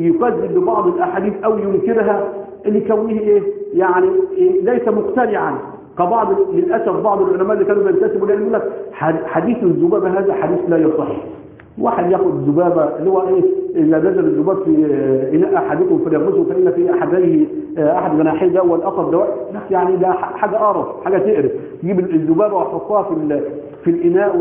يكذب ببعض الأحاديث أو ينكرها لكونه إيه يعني إيه ليس مقتنعا. كبعض للأسف بعض العلماء اللي كانوا بينتسبوا لأن يقول لك حديث الذبابة هذا حديث لا يصح واحد ياخد الذبابة اللي هو إيه إذا نزل الذباب في إناء أحدكم فليغمسه فإن في أحديه أحد جناحيه ده والآخر دواء. يعني ده حاجة قرف حاجة تقرف. تجيب الذبابة وتحطها في في الإناء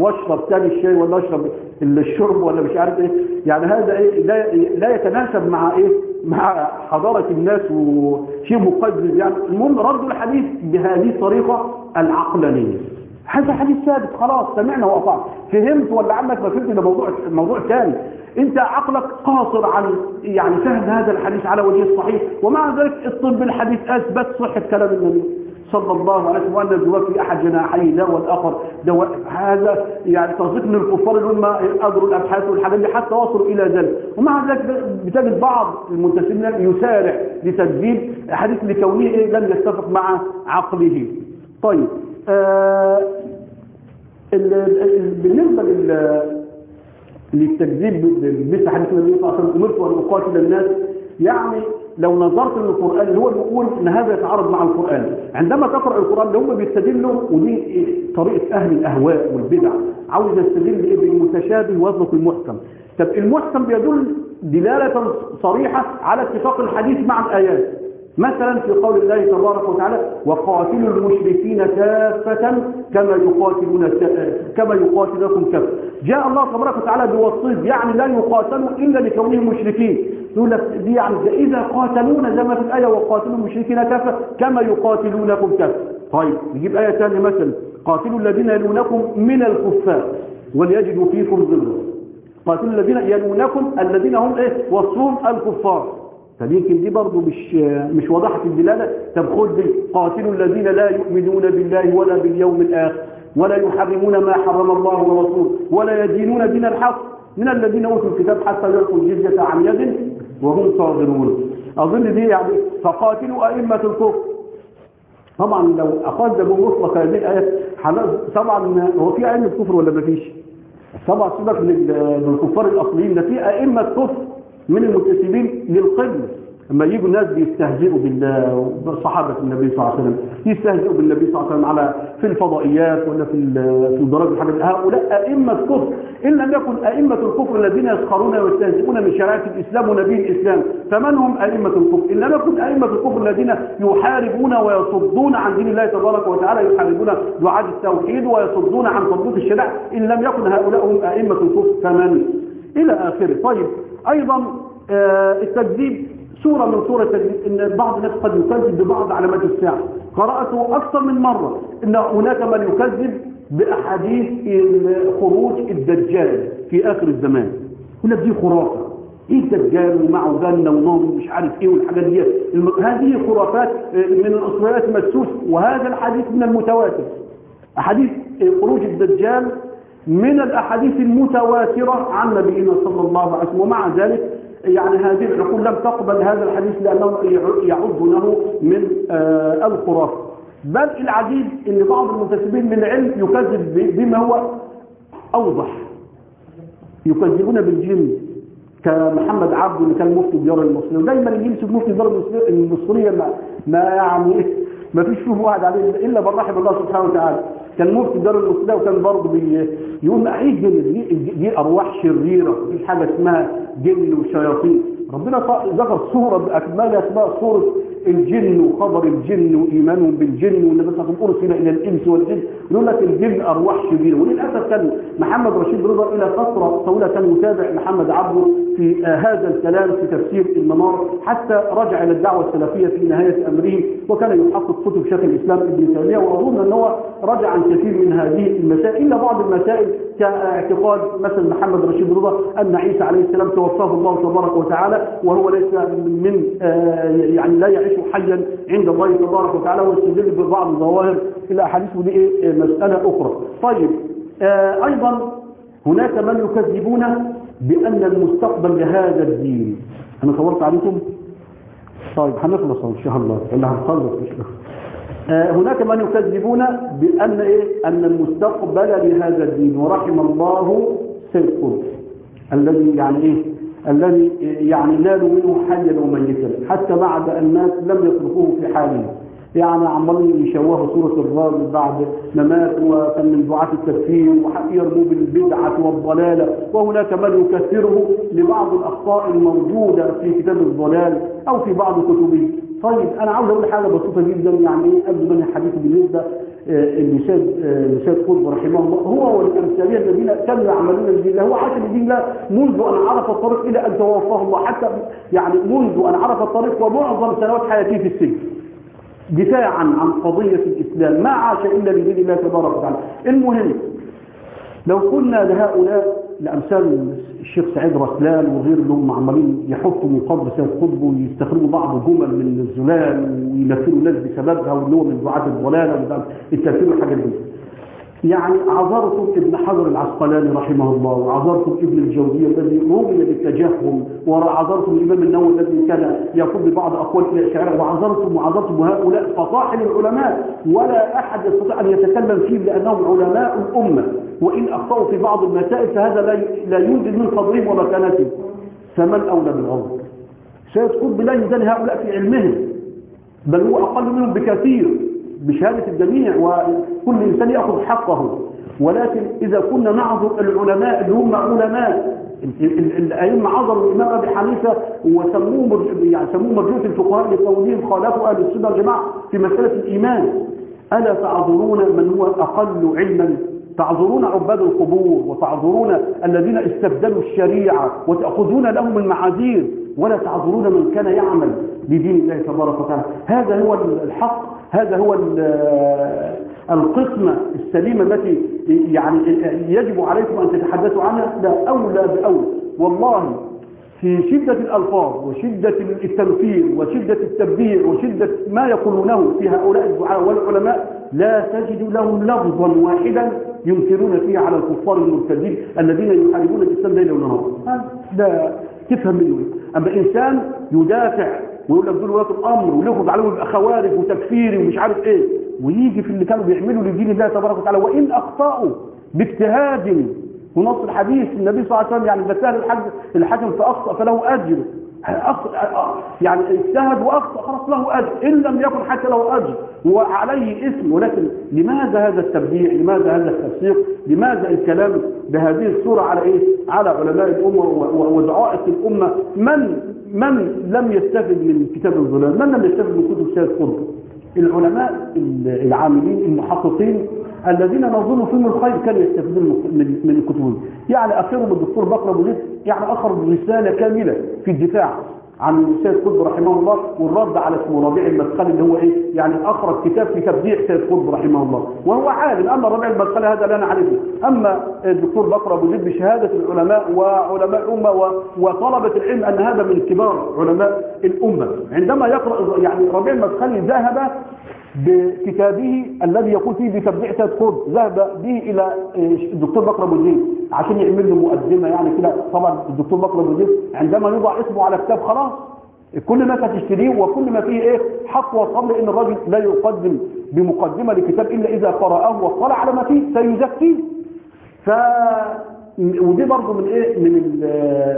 واشرب تاني الشاي ولا اشرب الشرب ولا مش عارف إيه. يعني هذا إيه لا, لا يتناسب مع إيه مع حضارة الناس وشيء مقدس يعني المهم رد الحديث بهذه الطريقة العقلانية. هذا حديث ثابت خلاص سمعنا وأطعنا فهمت ولا عندك ما فهمت؟ ده موضوع موضوع ثاني انت عقلك قاصر عن يعني فهم هذا الحديث على وجه الصحيح ومع ذلك الطب الحديث أثبت صحة كلام النبي. صلى الله عليه وسلم وأن الزواج في أحد جناحيه ده والآخر ده هذا يعني تصديق من الكفار اللي هم اجروا الأبحاث والحاجات دي حتى وصلوا إلى ذلك. ومع ذلك بتجد بعض المنتسبين يسارع لتكذيب حديث لكونه إيه؟ لم يتفق مع عقله. طيب آه بالنسبة لل للتكذيب مثل حديث النبي صلى الله عليه وسلم أمرت أن أقاتل الناس يعني لو نظرت للقرآن اللي هو بيقول إن هذا يتعارض مع القرآن. عندما تقرأ القرآن اللي هم بيستدلوا ودي طريقة أهل الأهواء والبدع. عاوز يستدل بالمتشابه ويطلق المحكم. طب المحكم بيدل دلالة صريحة على اتفاق الحديث مع الآيات. مثلا في قول الله تبارك وتعالى وقاتلوا المشركين كافة كما يقاتلون كما يقاتلكم كافة. جاء الله تبارك وتعالى بوصية يعني لا يقاتلوا إلا لكونهم مشركين. يقول لك دي يعني؟ إذا قاتلون زي ما في الآية وقاتلوا المشركين كافة كما يقاتلونكم كافة. طيب نجيب آية ثانية مثلا. قاتلوا الذين يلونكم من الكفار وليجدوا فيكم ظلة قاتلوا الذين يلونكم الذين هم إيه؟ وصفهم الكفار. طب يمكن دي برضه مش مش واضحة الدلالة؟ طب خد قاتلوا الذين لا يؤمنون بالله ولا باليوم الآخر ولا يحرمون ما حرم الله ورسوله ولا يدينون دين الحق. من الذين أوتوا الكتاب حتى يلقوا الجزية عن يد وهم صاغرون. أظن دي يعني فقاتلوا أئمة الكفر. طبعا لو أخذ بمطلق هذه الايه طبعا هو في أئمة كفر ولا ما فيش؟ طبعا سيبك الكفار الأصليين ده في أئمة كفر من المنتسبين للقبلة. لما يجوا ناس بيستهزئوا بالله وصحابة النبي صلى الله عليه وسلم يستهزئوا بالنبي صلى الله عليه وسلم على في الفضائيات ولا في في الدرجة الحاجات هؤلاء أئمة كفر إن لم يكن أئمة الكفر الذين يسخرون ويستهزئون من شريعة الإسلام ونبي الإسلام فمن هم أئمة الكفر؟ إن لم يكن أئمة الكفر الذين يحاربون ويصدون عن دين الله تبارك وتعالى يحاربون دعاة التوحيد ويصدون عن تطبيق الشريعة. إن لم يكن هؤلاء هم أئمة الكفر فمن؟ إلى آخره. طيب أيضا آه، التكذيب سورة من سورة إن بعض الناس قد يكذب ببعض علامات الساعة. قرأته أكثر من مرة. إن هناك من يكذب بأحاديث خروج الدجال في آخر الزمان. يقول لك دي خرافة. إيه الدجال ومعه جنة ونار ومش عارف إيه والحاجات دي؟ هذه خرافات آه، من الاسرائيلات مدسوس وهذا الحديث من المتواتر. أحاديث آه، خروج الدجال من الأحاديث المتواترة عن نبينا صلى الله عليه وسلم ومع ذلك يعني هذه العقول لم تقبل هذا الحديث لأنه يع- يعدونه من آه، الخرافة. بل العجيب إن بعض المنتسبين من العلم يكذب بما هو أوضح. يكذبون بالجن كمحمد عبد اللي كان مفتي الديار المصرية. ودايما اللي يمسك مفتي الديار المصرية- ما, ما يعني ما فيش فيه واحد عليه إلا من رحم الله سبحانه وتعالى. كان مفتي الدار المصرية وكان برضه بي يقول ما إيه دي, دي, دي أرواح شريرة. في حاجة اسمها جن وشياطين. ربنا ذكر صورة بأكملها اسمها صورة الجن وخبر الجن وإيمانهم بالجن والنبي صلى الله عليه وسلم إلى الإنس والجن. يقول لك الجن أرواح شريرة وللأسف كان محمد رشيد رضا إلى فترة طويلة كان يتابع محمد عبده في آه، هذا الكلام في تفسير المنار حتى رجع إلى الدعوة السلفية في نهاية أمره وكان يحقق كتب شيخ الإسلام ابن تيمية. وأظن أن هو رجع عن كثير من هذه المسائل إلا بعض المسائل كاعتقاد مثل محمد رشيد رضا أن عيسى عليه السلام توفاه الله تبارك وتعالى وهو ليس من آه، يعني لا يعيش حيا عند الله تبارك وتعالى ويستدل ببعض الظواهر الأحاديث ودي؟ آه، مسألة أخرى. طيب آه، أيضا هناك من يكذبون بأن المستقبل لهذا الدين. أنا صورت عليكم؟ طيب هنخلص إن شاء الله. ولا هنخلص. هناك من يكذبون بأن إيه؟ أن المستقبل لهذا الدين. ورحم الله سيد الذي يعني إيه؟ الذي يعني نالوا منه حيا وميتا حتى بعد مات لم يتركوه في حاله. يعني عمالين يشوهوا صورة الراجل بعد ما مات وكان من دعاة التكفير ويرموا بالبدعة والضلالة. وهناك من يكثره لبعض الأخطاء الموجودة في كتاب الضلال أو في بعض كتبه. طيب أنا عاوز أقول حاجة بسيطة جدا يعني قبل ما الحديث بالنسبة آه، لسيد قطب رحمه الله هو والأمثالية الذين كانوا يعملون لدين الله هو عاش لدين الله منذ أن عرف الطريق إلى أن توفاه الله حتى يعني منذ أن عرف الطريق ومعظم سنوات حياته في السجن. دفاعا عن قضية الإسلام ما عاش إلا لدين الله تبارك وتعالى. المهم لو قلنا لهؤلاء لأمثال الشيخ سعيد رسلان وغير اللي هم عمالين يحطوا من قبر سيد قطب ويستخرجوا بعض الجمل من الزلال ويمثلوا الناس بسببها واللي هو من دعاة الضلالة والتأثير والحاجات دي يعني عذرتم ابن حجر العسقلاني رحمه الله وعذرتم ابن الجوزية الذي رمي بالتجهم وعذرتم الإمام النووي الذي كان يقول ببعض أقوال الشعر وعذرتم وعذرتم هؤلاء فطاحل العلماء. ولا أحد يستطيع أن يتكلم فيه لأنهم علماء الأمة. وإن أخطأوا في بعض المسائل فهذا لا ينزل من قدرهم ومكانتهم فمن أولى بالغضب سيد قطب لا يزال هؤلاء في علمهم بل هو أقل منهم بكثير بشهادة الجميع وكل إنسان يأخذ حقه. ولكن إذا كنا نعذر العلماء اللي هم علماء ال- ال- الأئمة عذروا الإمام أبي حنيفة وسموه يعني سموه مرجوة الفقهاء لقولهم خالفوا أهل السنة والجماعة في مسألة الإيمان. ألا تعذرون من هو أقل علما تعذرون عباد القبور وتعذرون الذين استبدلوا الشريعة وتأخذون لهم المعاذير ولا تعذرون من كان يعمل بدين الله تبارك وتعالى. هذا هو الحق هذا هو ال- القسمة السليمة التي يعني يجب عليكم أن تتحدثوا عنها. لا أولى بأولى والله في شدة الألفاظ وشدة التنفير وشدة التبديع وشدة ما يقولونه في هؤلاء الدعاء والعلماء لا تجد لهم لفظا واحدا ينكرون فيه على الكفار المرتدين الذين يحاربون الإسلام ليلا ونهارا ده تفهم منه أما إنسان يدافع ويقول لك دول ولاة الأمر وياخد عليهم يبقى خوارج وتكفيري ومش عارف إيه ويجي في اللي كانوا بيعملوا لدين الله تبارك وتعالى وإن أخطأوا باجتهاد ونص الحديث النبي صلى الله عليه وسلم يعني ذكر الحاكم الحاكم فأخطأ فله أجر. يعني اجتهد وأخطأ خلاص له أجر. إن لم يكن حتى له أجر. وعليه اسم ولكن لماذا هذا التبديع لماذا هذا التفسيق لماذا الكلام بهذه الصورة على إيه؟ على علماء الأمة ودعاء الأمة؟ من من لم يستفد من كتاب الظلال من لم يستفد من كتب سيد قطب العلماء العاملين المحققين الذين نظن فيهم الخير كانوا يستفيدون من الكتب. يعني اخرهم الدكتور بكر زيد يعني اخرج رسالة كاملة في الدفاع. عن سيد قطب رحمه الله والرد على اسمه ربيع المدخلي اللي هو إيه؟ يعني أخرج كتاب في تبديع سيد قطب رحمه الله وهو عالم. أما ربيع المدخلي هذا لا نعرفه. أما الدكتور بكر أبو زيد بشهادة العلماء وعلماء الأمة وطلبة العلم أن هذا من كبار علماء الأمة. عندما يقرأ يعني ربيع المدخلي ذهب بكتابه الذي يقول فيه بتبديع سيد قطب ذهب به إلى الدكتور بكر أبو زيد عشان يعمل له مقدمة يعني كده. طبعا الدكتور بكر أبو زيد عندما يوضع اسمه على كتاب خلاص كل الناس هتشتريه وكل ما فيه إيه؟ حق وصبر ان الراجل لا يقدم بمقدمة لكتاب إلا إذا قرأه واطلع على ما فيه سيزكيه ف ودي برضه من إيه؟ من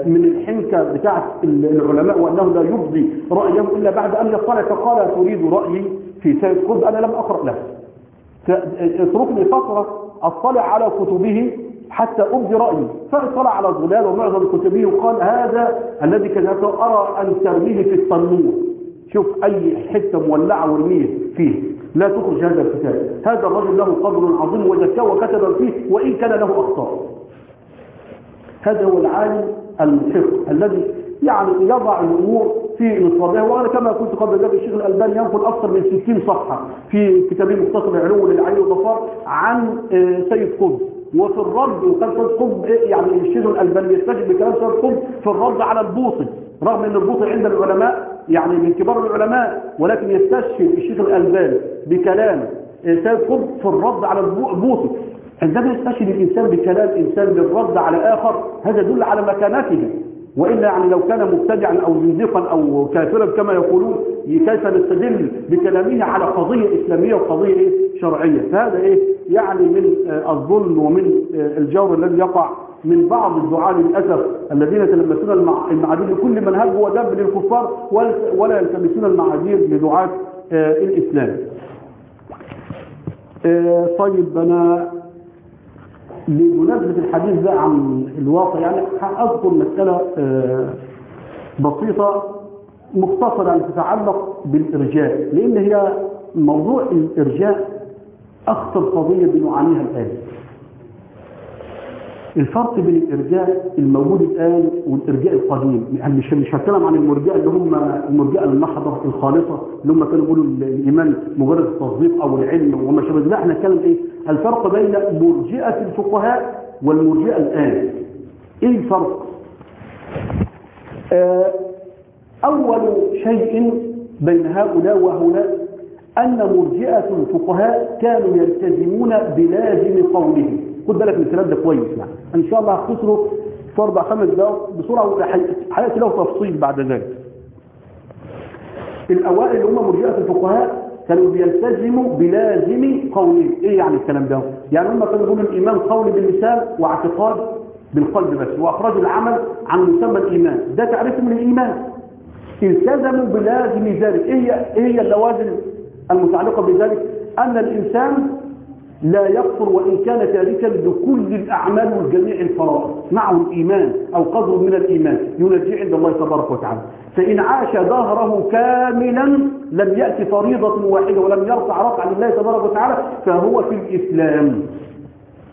من الحنكة بتاعه العلماء وأنه لا يبدي رأيه إلا بعد أن يطلع فقال تريد رأيي في سيد قطب أنا لم أقرأ له. اتركني فتره اطلع على كتبه حتى أبدي رأيي. فاطلع على ظلال ومعظم كتبه وقال هذا الذي كتبته أرى أن ترميه في التنور شوف أي حتة مولعة ورميه فيه. لا تخرج هذا الكتاب. هذا الرجل له قدر عظيم وزكاه وكتب فيه وإن كان له أخطاء. هذا هو العالم المحق الذي يعني يضع الأمور في نصابها وأنا كما قلت قبل ذلك الشيخ الألباني ينقل أكثر من 60 صفحة في كتابه مختصر العلو للعلي والظفار عن سيد قطب. وفي الرد وكان سيد قطب يعني الشيخ الألباني يستجب بكلام سيد قطب في الرد على البوطي رغم إن البوطي عند العلماء يعني من كبار العلماء ولكن يستشهد الشيخ الألباني بكلام سيد قطب في الرد على البوطي عندما يستشهد الإنسان بكلام إنسان بالرد على آخر هذا يدل على مكانته. وإلا يعني لو كان مبتدعا أو زنديقا أو كافرا كما يقولون كيف نستدل بكلامه على قضية إسلامية وقضية إيه شرعية؟ فهذا إيه؟ يعني من الظلم ومن الجور الذي يقع من بعض الدعاة للأسف الذين يتلمسون المعاذير لكل من هب ودب للكفار ولا يلتمسون المعاذير لدعاة الإسلام. طيب أنا بمناسبة الحديث ده عن الواقع يعني أذكر مسألة بسيطة مختصرة يعني تتعلق بالإرجاء لأن هي موضوع الإرجاء أخطر قضية بنعانيها الآن. الفرق بين الإرجاء الموجود الآن والإرجاء القديم يعني مش مش هتكلم عن المرجاء اللي هم المرجاء المحضة الخالصة اللي هم كانوا بيقولوا الإيمان مجرد التصديق أو العلم وما شابه ذلك إحنا نتكلم إيه؟ الفرق بين مرجئة الفقهاء والمرجئة الآن؟ إيه الفرق؟ آه أول شيء بين هؤلاء وهؤلاء أن مرجئة الفقهاء كانوا يلتزمون بلازم قولهم خد بالك من الكلام ده كويس يعني. إن شاء الله هختصره في أربع خمس دقائق بسرعة وحياتي له تفصيل بعد ذلك. الأوائل اللي هم مرجئة الفقهاء كانوا بيلتزموا بلازم قولهم إيه يعني الكلام ده؟ يعني هم كانوا بيقولوا الإيمان قول باللسان واعتقاد بالقلب بس. واخراج العمل عن مسمى الإيمان. ده تعريفهم للايمان التزموا بلازم ذلك. إيه هي إيه هي اللوازم المتعلقة بذلك؟ أن الإنسان لا يكفر وإن كان تاركا لكل الأعمال وجميع الفرائض. معه الإيمان أو قدر من الإيمان. ينجي عند الله تبارك وتعالى. فإن عاش ظهره كاملا لم يأتي فريضة واحدة ولم يرفع رفعا لله تبارك وتعالى فهو في الإسلام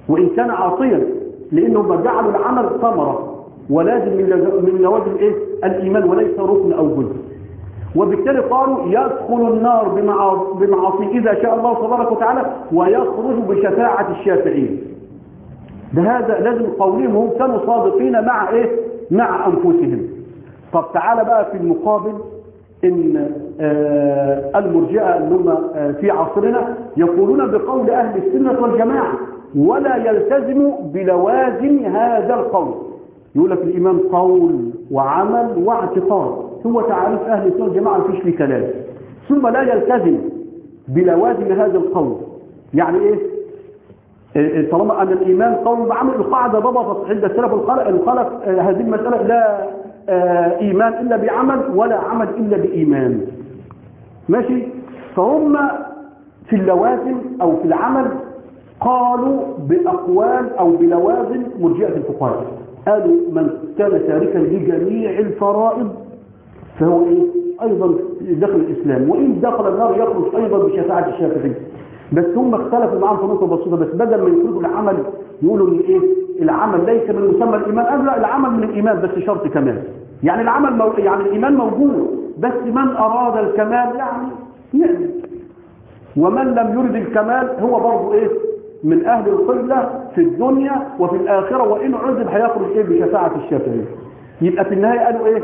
وإن كان عاصيا لأنهم جعلوا العمل ثمرة ولازم من لوازم إيه؟ الإيمان وليس ركن أو جزء وبالتالي قالوا يدخل النار بمعاصي إذا شاء الله تبارك وتعالى ويخرج بشفاعة الشافعين ده هذا لازم قولهم هم كانوا صادقين مع إيه؟ مع أنفسهم طب تعالى بقى في المقابل إن آه المرجئة اللي هم آه في عصرنا يقولون بقول أهل السنة والجماعة ولا يلتزموا بلوازم هذا القول. يقول لك الإيمان قول وعمل واعتقاد. هو تعريف أهل السنة والجماعة مفيش فيه كلام. ثم لا يلتزم بلوازم هذا القول. يعني إيه؟ طالما أن الإيمان قول وعمل القاعدة ضبطت عند السلف الخلق الخلق هذه المسألة لا آه، إيمان إلا بعمل ولا عمل إلا بإيمان. ماشي؟ فهم في اللوازم أو في العمل قالوا بأقوال أو بلوازم مرجئة الفقهاء. قالوا من كان تاركا لجميع الفرائض فهو إيه؟ أيضا دخل الإسلام. وإن دخل النار يخرج أيضا بشفاعة الشافعي. بس هم اختلفوا معاهم في نقطة بسيطة. بس بدل ما يخرجوا العمل يقولوا إن إيه؟ العمل ليس من مسمى الإيمان. قالوا لا العمل من الإيمان بس شرط كمال يعني العمل مو... يعني الإيمان موجود بس من أراد الكمال يعني يعني ومن لم يرد الكمال هو برضه إيه؟ من أهل القبلة في الدنيا وفي الآخرة وإن عذب هيخرج إيه؟ بشفاعة الشافعي. يبقى في النهاية قالوا إيه؟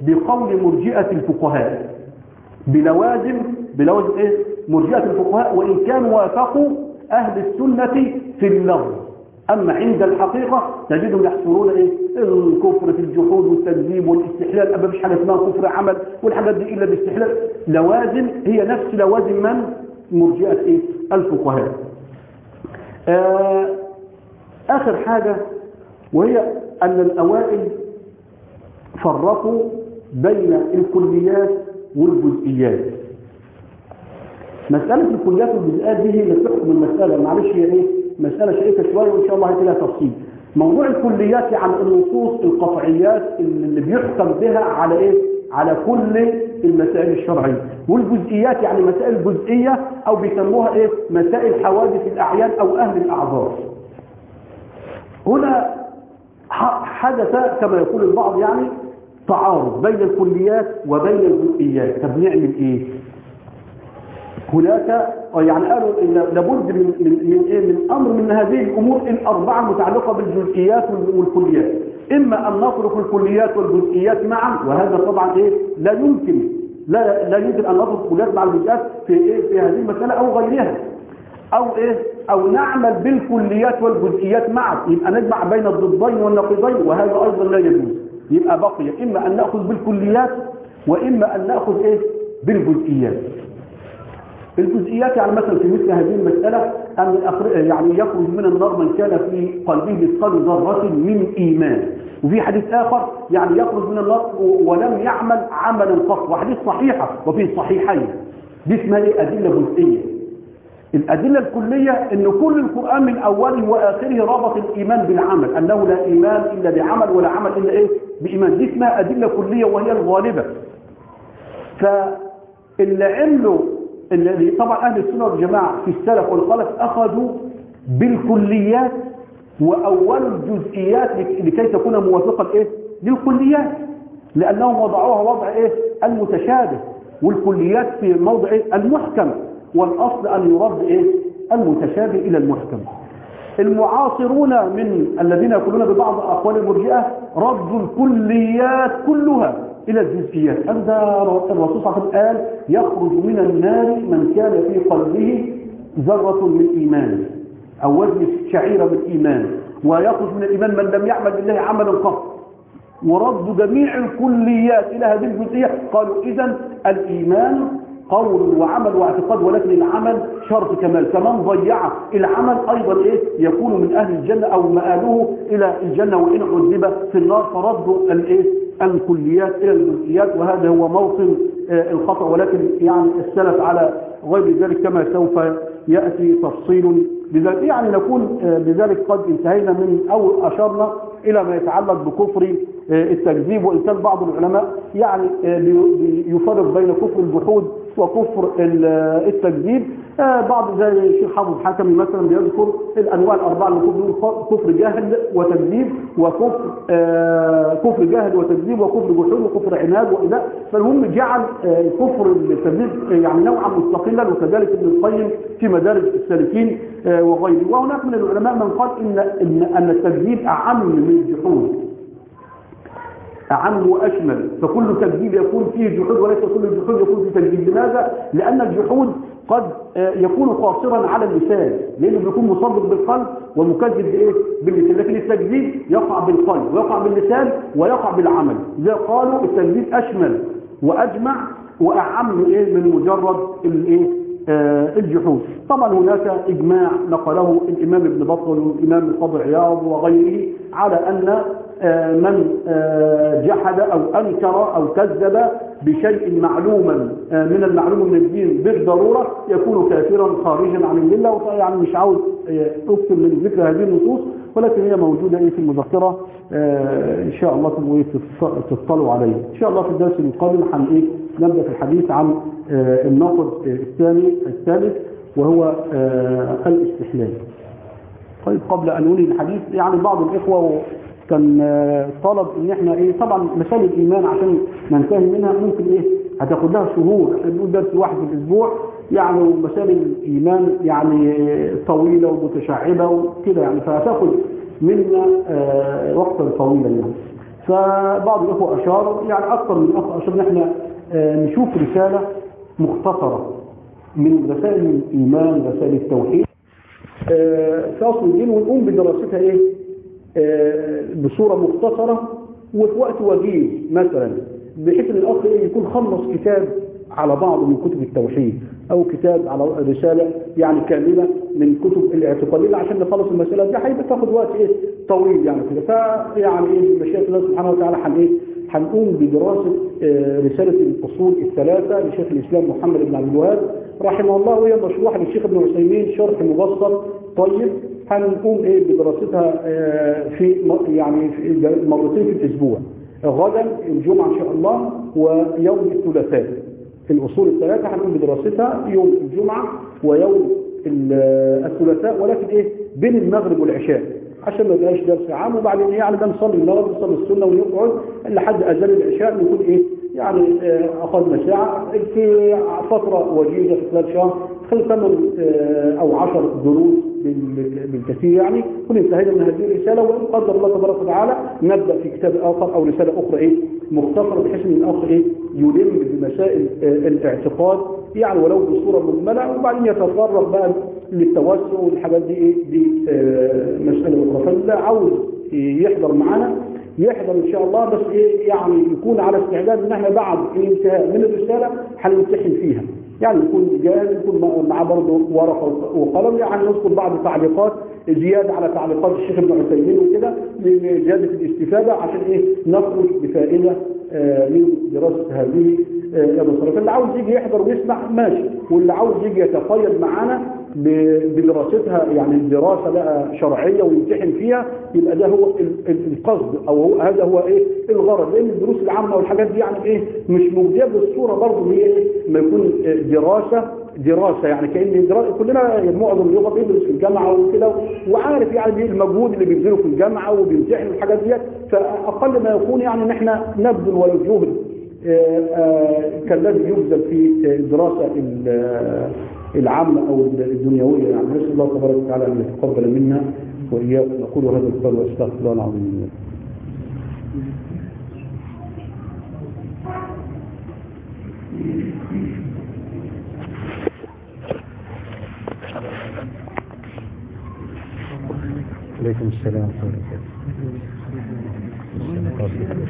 بقول مرجئة الفقهاء. بلوازم بلوازم إيه؟ مرجئة الفقهاء وإن كانوا وافقوا أهل السنة في اللغو أما عند الحقيقة تجدهم يحصرون إيه؟ الكفر في الجحود والتكذيب والاستحلال. أما مش حاجة اسمها كفر عمل والحاجات دي إلا باستحلال. لوازم هي نفس لوازم من؟ مرجئة إيه؟ الفقهاء. آه آخر حاجة وهي أن الأوائل فرقوا بين الكليات والجزئيات. مسألة الكليات والجزئيات دي هي اللي المسألة. معلش هي إيه؟ مسألة شائكة شوية وإن شاء الله هيجي لها تفصيل. موضوع الكليات يعني النصوص القطعيات اللي بيحكم بها على إيه؟ على كل المسائل الشرعية. والجزئيات يعني مسائل جزئية أو بيسموها إيه؟ مسائل حوادث الأعيان أو أهل الأعذار. هنا حدث كما يقول البعض يعني تعارض بين الكليات وبين الجزئيات. طب نعمل إيه؟ هناك يعني قالوا إن لابد من من من, إيه؟ من أمر من هذه الأمور الاربعه المتعلقه بالجزئيات والكليات. إما أن نترك الكليات والجزئيات معا وهذا طبعا إيه؟ لا يمكن. لا لا يمكن أن نترك الكليات مع الجزئيات في إيه؟ في هذه المسألة أو غيرها. أو إيه؟ أو نعمل بالكليات والجزئيات معا. يبقى نجمع بين الضدين والنقيضين وهذا أيضا لا يجوز. يبقى بقي. إما أن نأخذ بالكليات وإما أن نأخذ إيه؟ بالجزئيات. الجزئيات يعني مثلا في مثل هذه المسألة أن يعني يخرج من النار من كان في قلبه مثقال ذرة من إيمان. وفي حديث آخر يعني يخرج من النار ولم يعمل عملا قط وحديث صحيحة وفي الصحيحين دي اسمها إيه أدلة جزئية الأدلة الكلية أن كل القرآن من أوله وآخره ربط الإيمان بالعمل أنه لا إيمان إلا بعمل ولا عمل إلا إيه؟ بإيمان. دي اسمها أدلة كلية وهي الغالبة. فاللي عملوا الذي طبعا أهل السنة والجماعة في السلف والخلف أخذوا بالكليات وأول الجزئيات لكي تكون موافقة إيه؟ للكليات لأنهم وضعوها وضع إيه؟ المتشابه والكليات في موضع إيه؟ المحكم والأصل أن يرد إيه؟ المتشابه إلى المحكم المعاصرون من الذين يقولون ببعض أقوال المرجئة ردوا الكليات كلها إلى الجزئيات. عند الرسول صلى الله عليه وسلم قال يخرج من النار من كان في قلبه ذرة من إيمان أو وزن شعيرة من إيمان ويخرج من الإيمان من لم يعمل بالله عملا قط ورد جميع الكليات إلى هذه الجزئية. قالوا إذا الإيمان قول وعمل واعتقاد ولكن العمل شرط كمال. كمان ضيع العمل أيضا إيه؟ يكون من أهل الجنة أو مآله إلى الجنة وإن عذب في النار فردوا الإيه الكليات إلى الجزئيات وهذا هو موطن الخطأ. ولكن يعني السلف على غير ذلك كما سوف يأتي تفصيل بذلك. يعني نكون بذلك قد انتهينا من أو أشرنا إلى ما يتعلق بكفر التكذيب. وإن كان بعض العلماء يعني يفرق بين كفر الجحود وكفر التكذيب. بعض زي الشيخ حافظ حكمي مثلا بيذكر الأنواع الأربعة اللي كفر جهل وتكذيب وكفر كفر جهل وتكذيب وكفر جحود وكفر عناد والى فالمهم جعل كفر التكذيب يعني نوعا مستقلا وكذلك ابن القيم في مدارج السالكين وغيره. وهناك من العلماء من قال ان أن التكذيب أعم من الجحود. أعم وأشمل فكل تكذيب يكون فيه جحود وليس كل جحود يكون فيه تكذيب لماذا؟ لأن الجحود قد يكون قاصرا على اللسان لأنه بيكون مصدق بالقلب ومكذب بإيه؟ باللسان لكن التكذيب يقع بالقلب ويقع باللسان ويقع بالعمل إذا قالوا التكذيب أشمل وأجمع وأعم إيه من مجرد الإيه؟ آه الجحود طبعا هناك إجماع نقله الإمام ابن بطل والإمام القاضي عياض وغيره على أن من جحد أو أنكر أو كذب بشيء معلوما من المعلوم من الدين بالضرورة يكون كافرا خارجا عن الملة يعني مش عاوز أكثر من ذكر هذه النصوص ولكن هي موجودة في المذكرة إن شاء الله تطلعوا عليها. إن شاء الله في الدرس القادم هن إيه نبدأ في الحديث عن النقد الثاني الثالث وهو الاستحلال. طيب قبل أن ننهي الحديث يعني بعض الإخوة كان طلب إن إحنا إيه طبعا مسائل الإيمان عشان ننتهي منها ممكن إيه هتاخد لها شهور إحنا درس واحد في الأسبوع يعني مسائل الإيمان يعني طويلة ومتشعبة وكده يعني فهتاخد منا آه وقتا طويلا يعني. فبعض الأخوة أشاروا يعني أكثر من أخ اشار إن إحنا آه نشوف رسالة مختصرة من رسائل الإيمان رسائل التوحيد. آه في اصل الدين ونقوم بدراستها إيه؟ بصورة مختصرة وفي وقت وجيز مثلا بحيث إن الأخ يكون خلص كتاب على بعض من كتب التوحيد أو كتاب على رسالة يعني كاملة من كتب الاعتقادية عشان نخلص المسألة دي هيبقى تاخد وقت إيه طويل يعني كده. فيعني إيه بمشيئة الله سبحانه وتعالى هن إيه هنقوم بدراسة رسالة الأصول الثلاثة لشيخ الإسلام محمد بن عبد الوهاب رحمه الله. وهي مشروحة للشيخ ابن عثيمين شرح مبسط طيب. هنقوم إيه بدراستها في يعني في مرتين في الأسبوع. غدا الجمعة إن شاء الله ويوم الثلاثاء. الأصول الثلاثة هنقوم بدراستها يوم الجمعة ويوم الثلاثاء ولكن إيه؟ بين المغرب والعشاء. عشان ما يبقاش درس عام وبعدين يعني بنصلي المغرب نصلي السنة ونقعد لحد اذان العشاء نكون إيه؟ يعني أخذنا ساعة. في فترة وجيزة في خلال شهر خلال ثمان أو عشر دروس بالكثير يعني كنا انتهينا من هذه الرسالة وإن قدر الله تبارك وتعالى نبدأ في كتاب آخر أو رسالة أخرى إيه مختصرة بحيث إن الاخ إيه يلم بمسائل الاعتقاد يعني ولو بصورة مجملة وبعدين يتطرق بقى للتوسع والحاجات دي إيه دي مسألة أخرى. فاللي عاوز يحضر معانا يحضر إن شاء الله بس إيه يعني يكون على استعداد إن إحنا بعد الانتهاء من الرسالة هنمتحن فيها. يعني يكون جاهز يكون معاه برضه ورقة وقلم يعني نذكر بعض التعليقات زيادة على تعليقات الشيخ ابن عثيمين وكده لزيادة الاستفادة عشان إيه؟ نخرج بفائدة من دراسة هذه الرساله فاللي عاوز يجي يحضر ويسمع ماشي. واللي عاوز يجي يتقيد معانا بدراستها يعني دراسة بقى شرعية ويمتحن فيها يبقى ده هو القصد أو هو هذا هو إيه الغرض لأن الدروس العامة والحاجات دي يعني إيه مش مجديه بالصورة برضه هي إيه ما يكون دراسة دراسة يعني كأن دراسة كلنا معظم اللغة بيدرس في الجامعة وكده وعارف يعني المجهود اللي بيبذله في الجامعة وبيمتحن الحاجات ديت فأقل ما يكون يعني إن إحنا نبذل ولو جهد كالذي يبذل في الدراسه العامة أو الدنيوية يعني نسأل الله تبارك وتعالى أن يتقبل منا وإياكم. نقول هذا القول وأستغفر الله العظيم. عليكم السلام ورحمة الله وبركاته.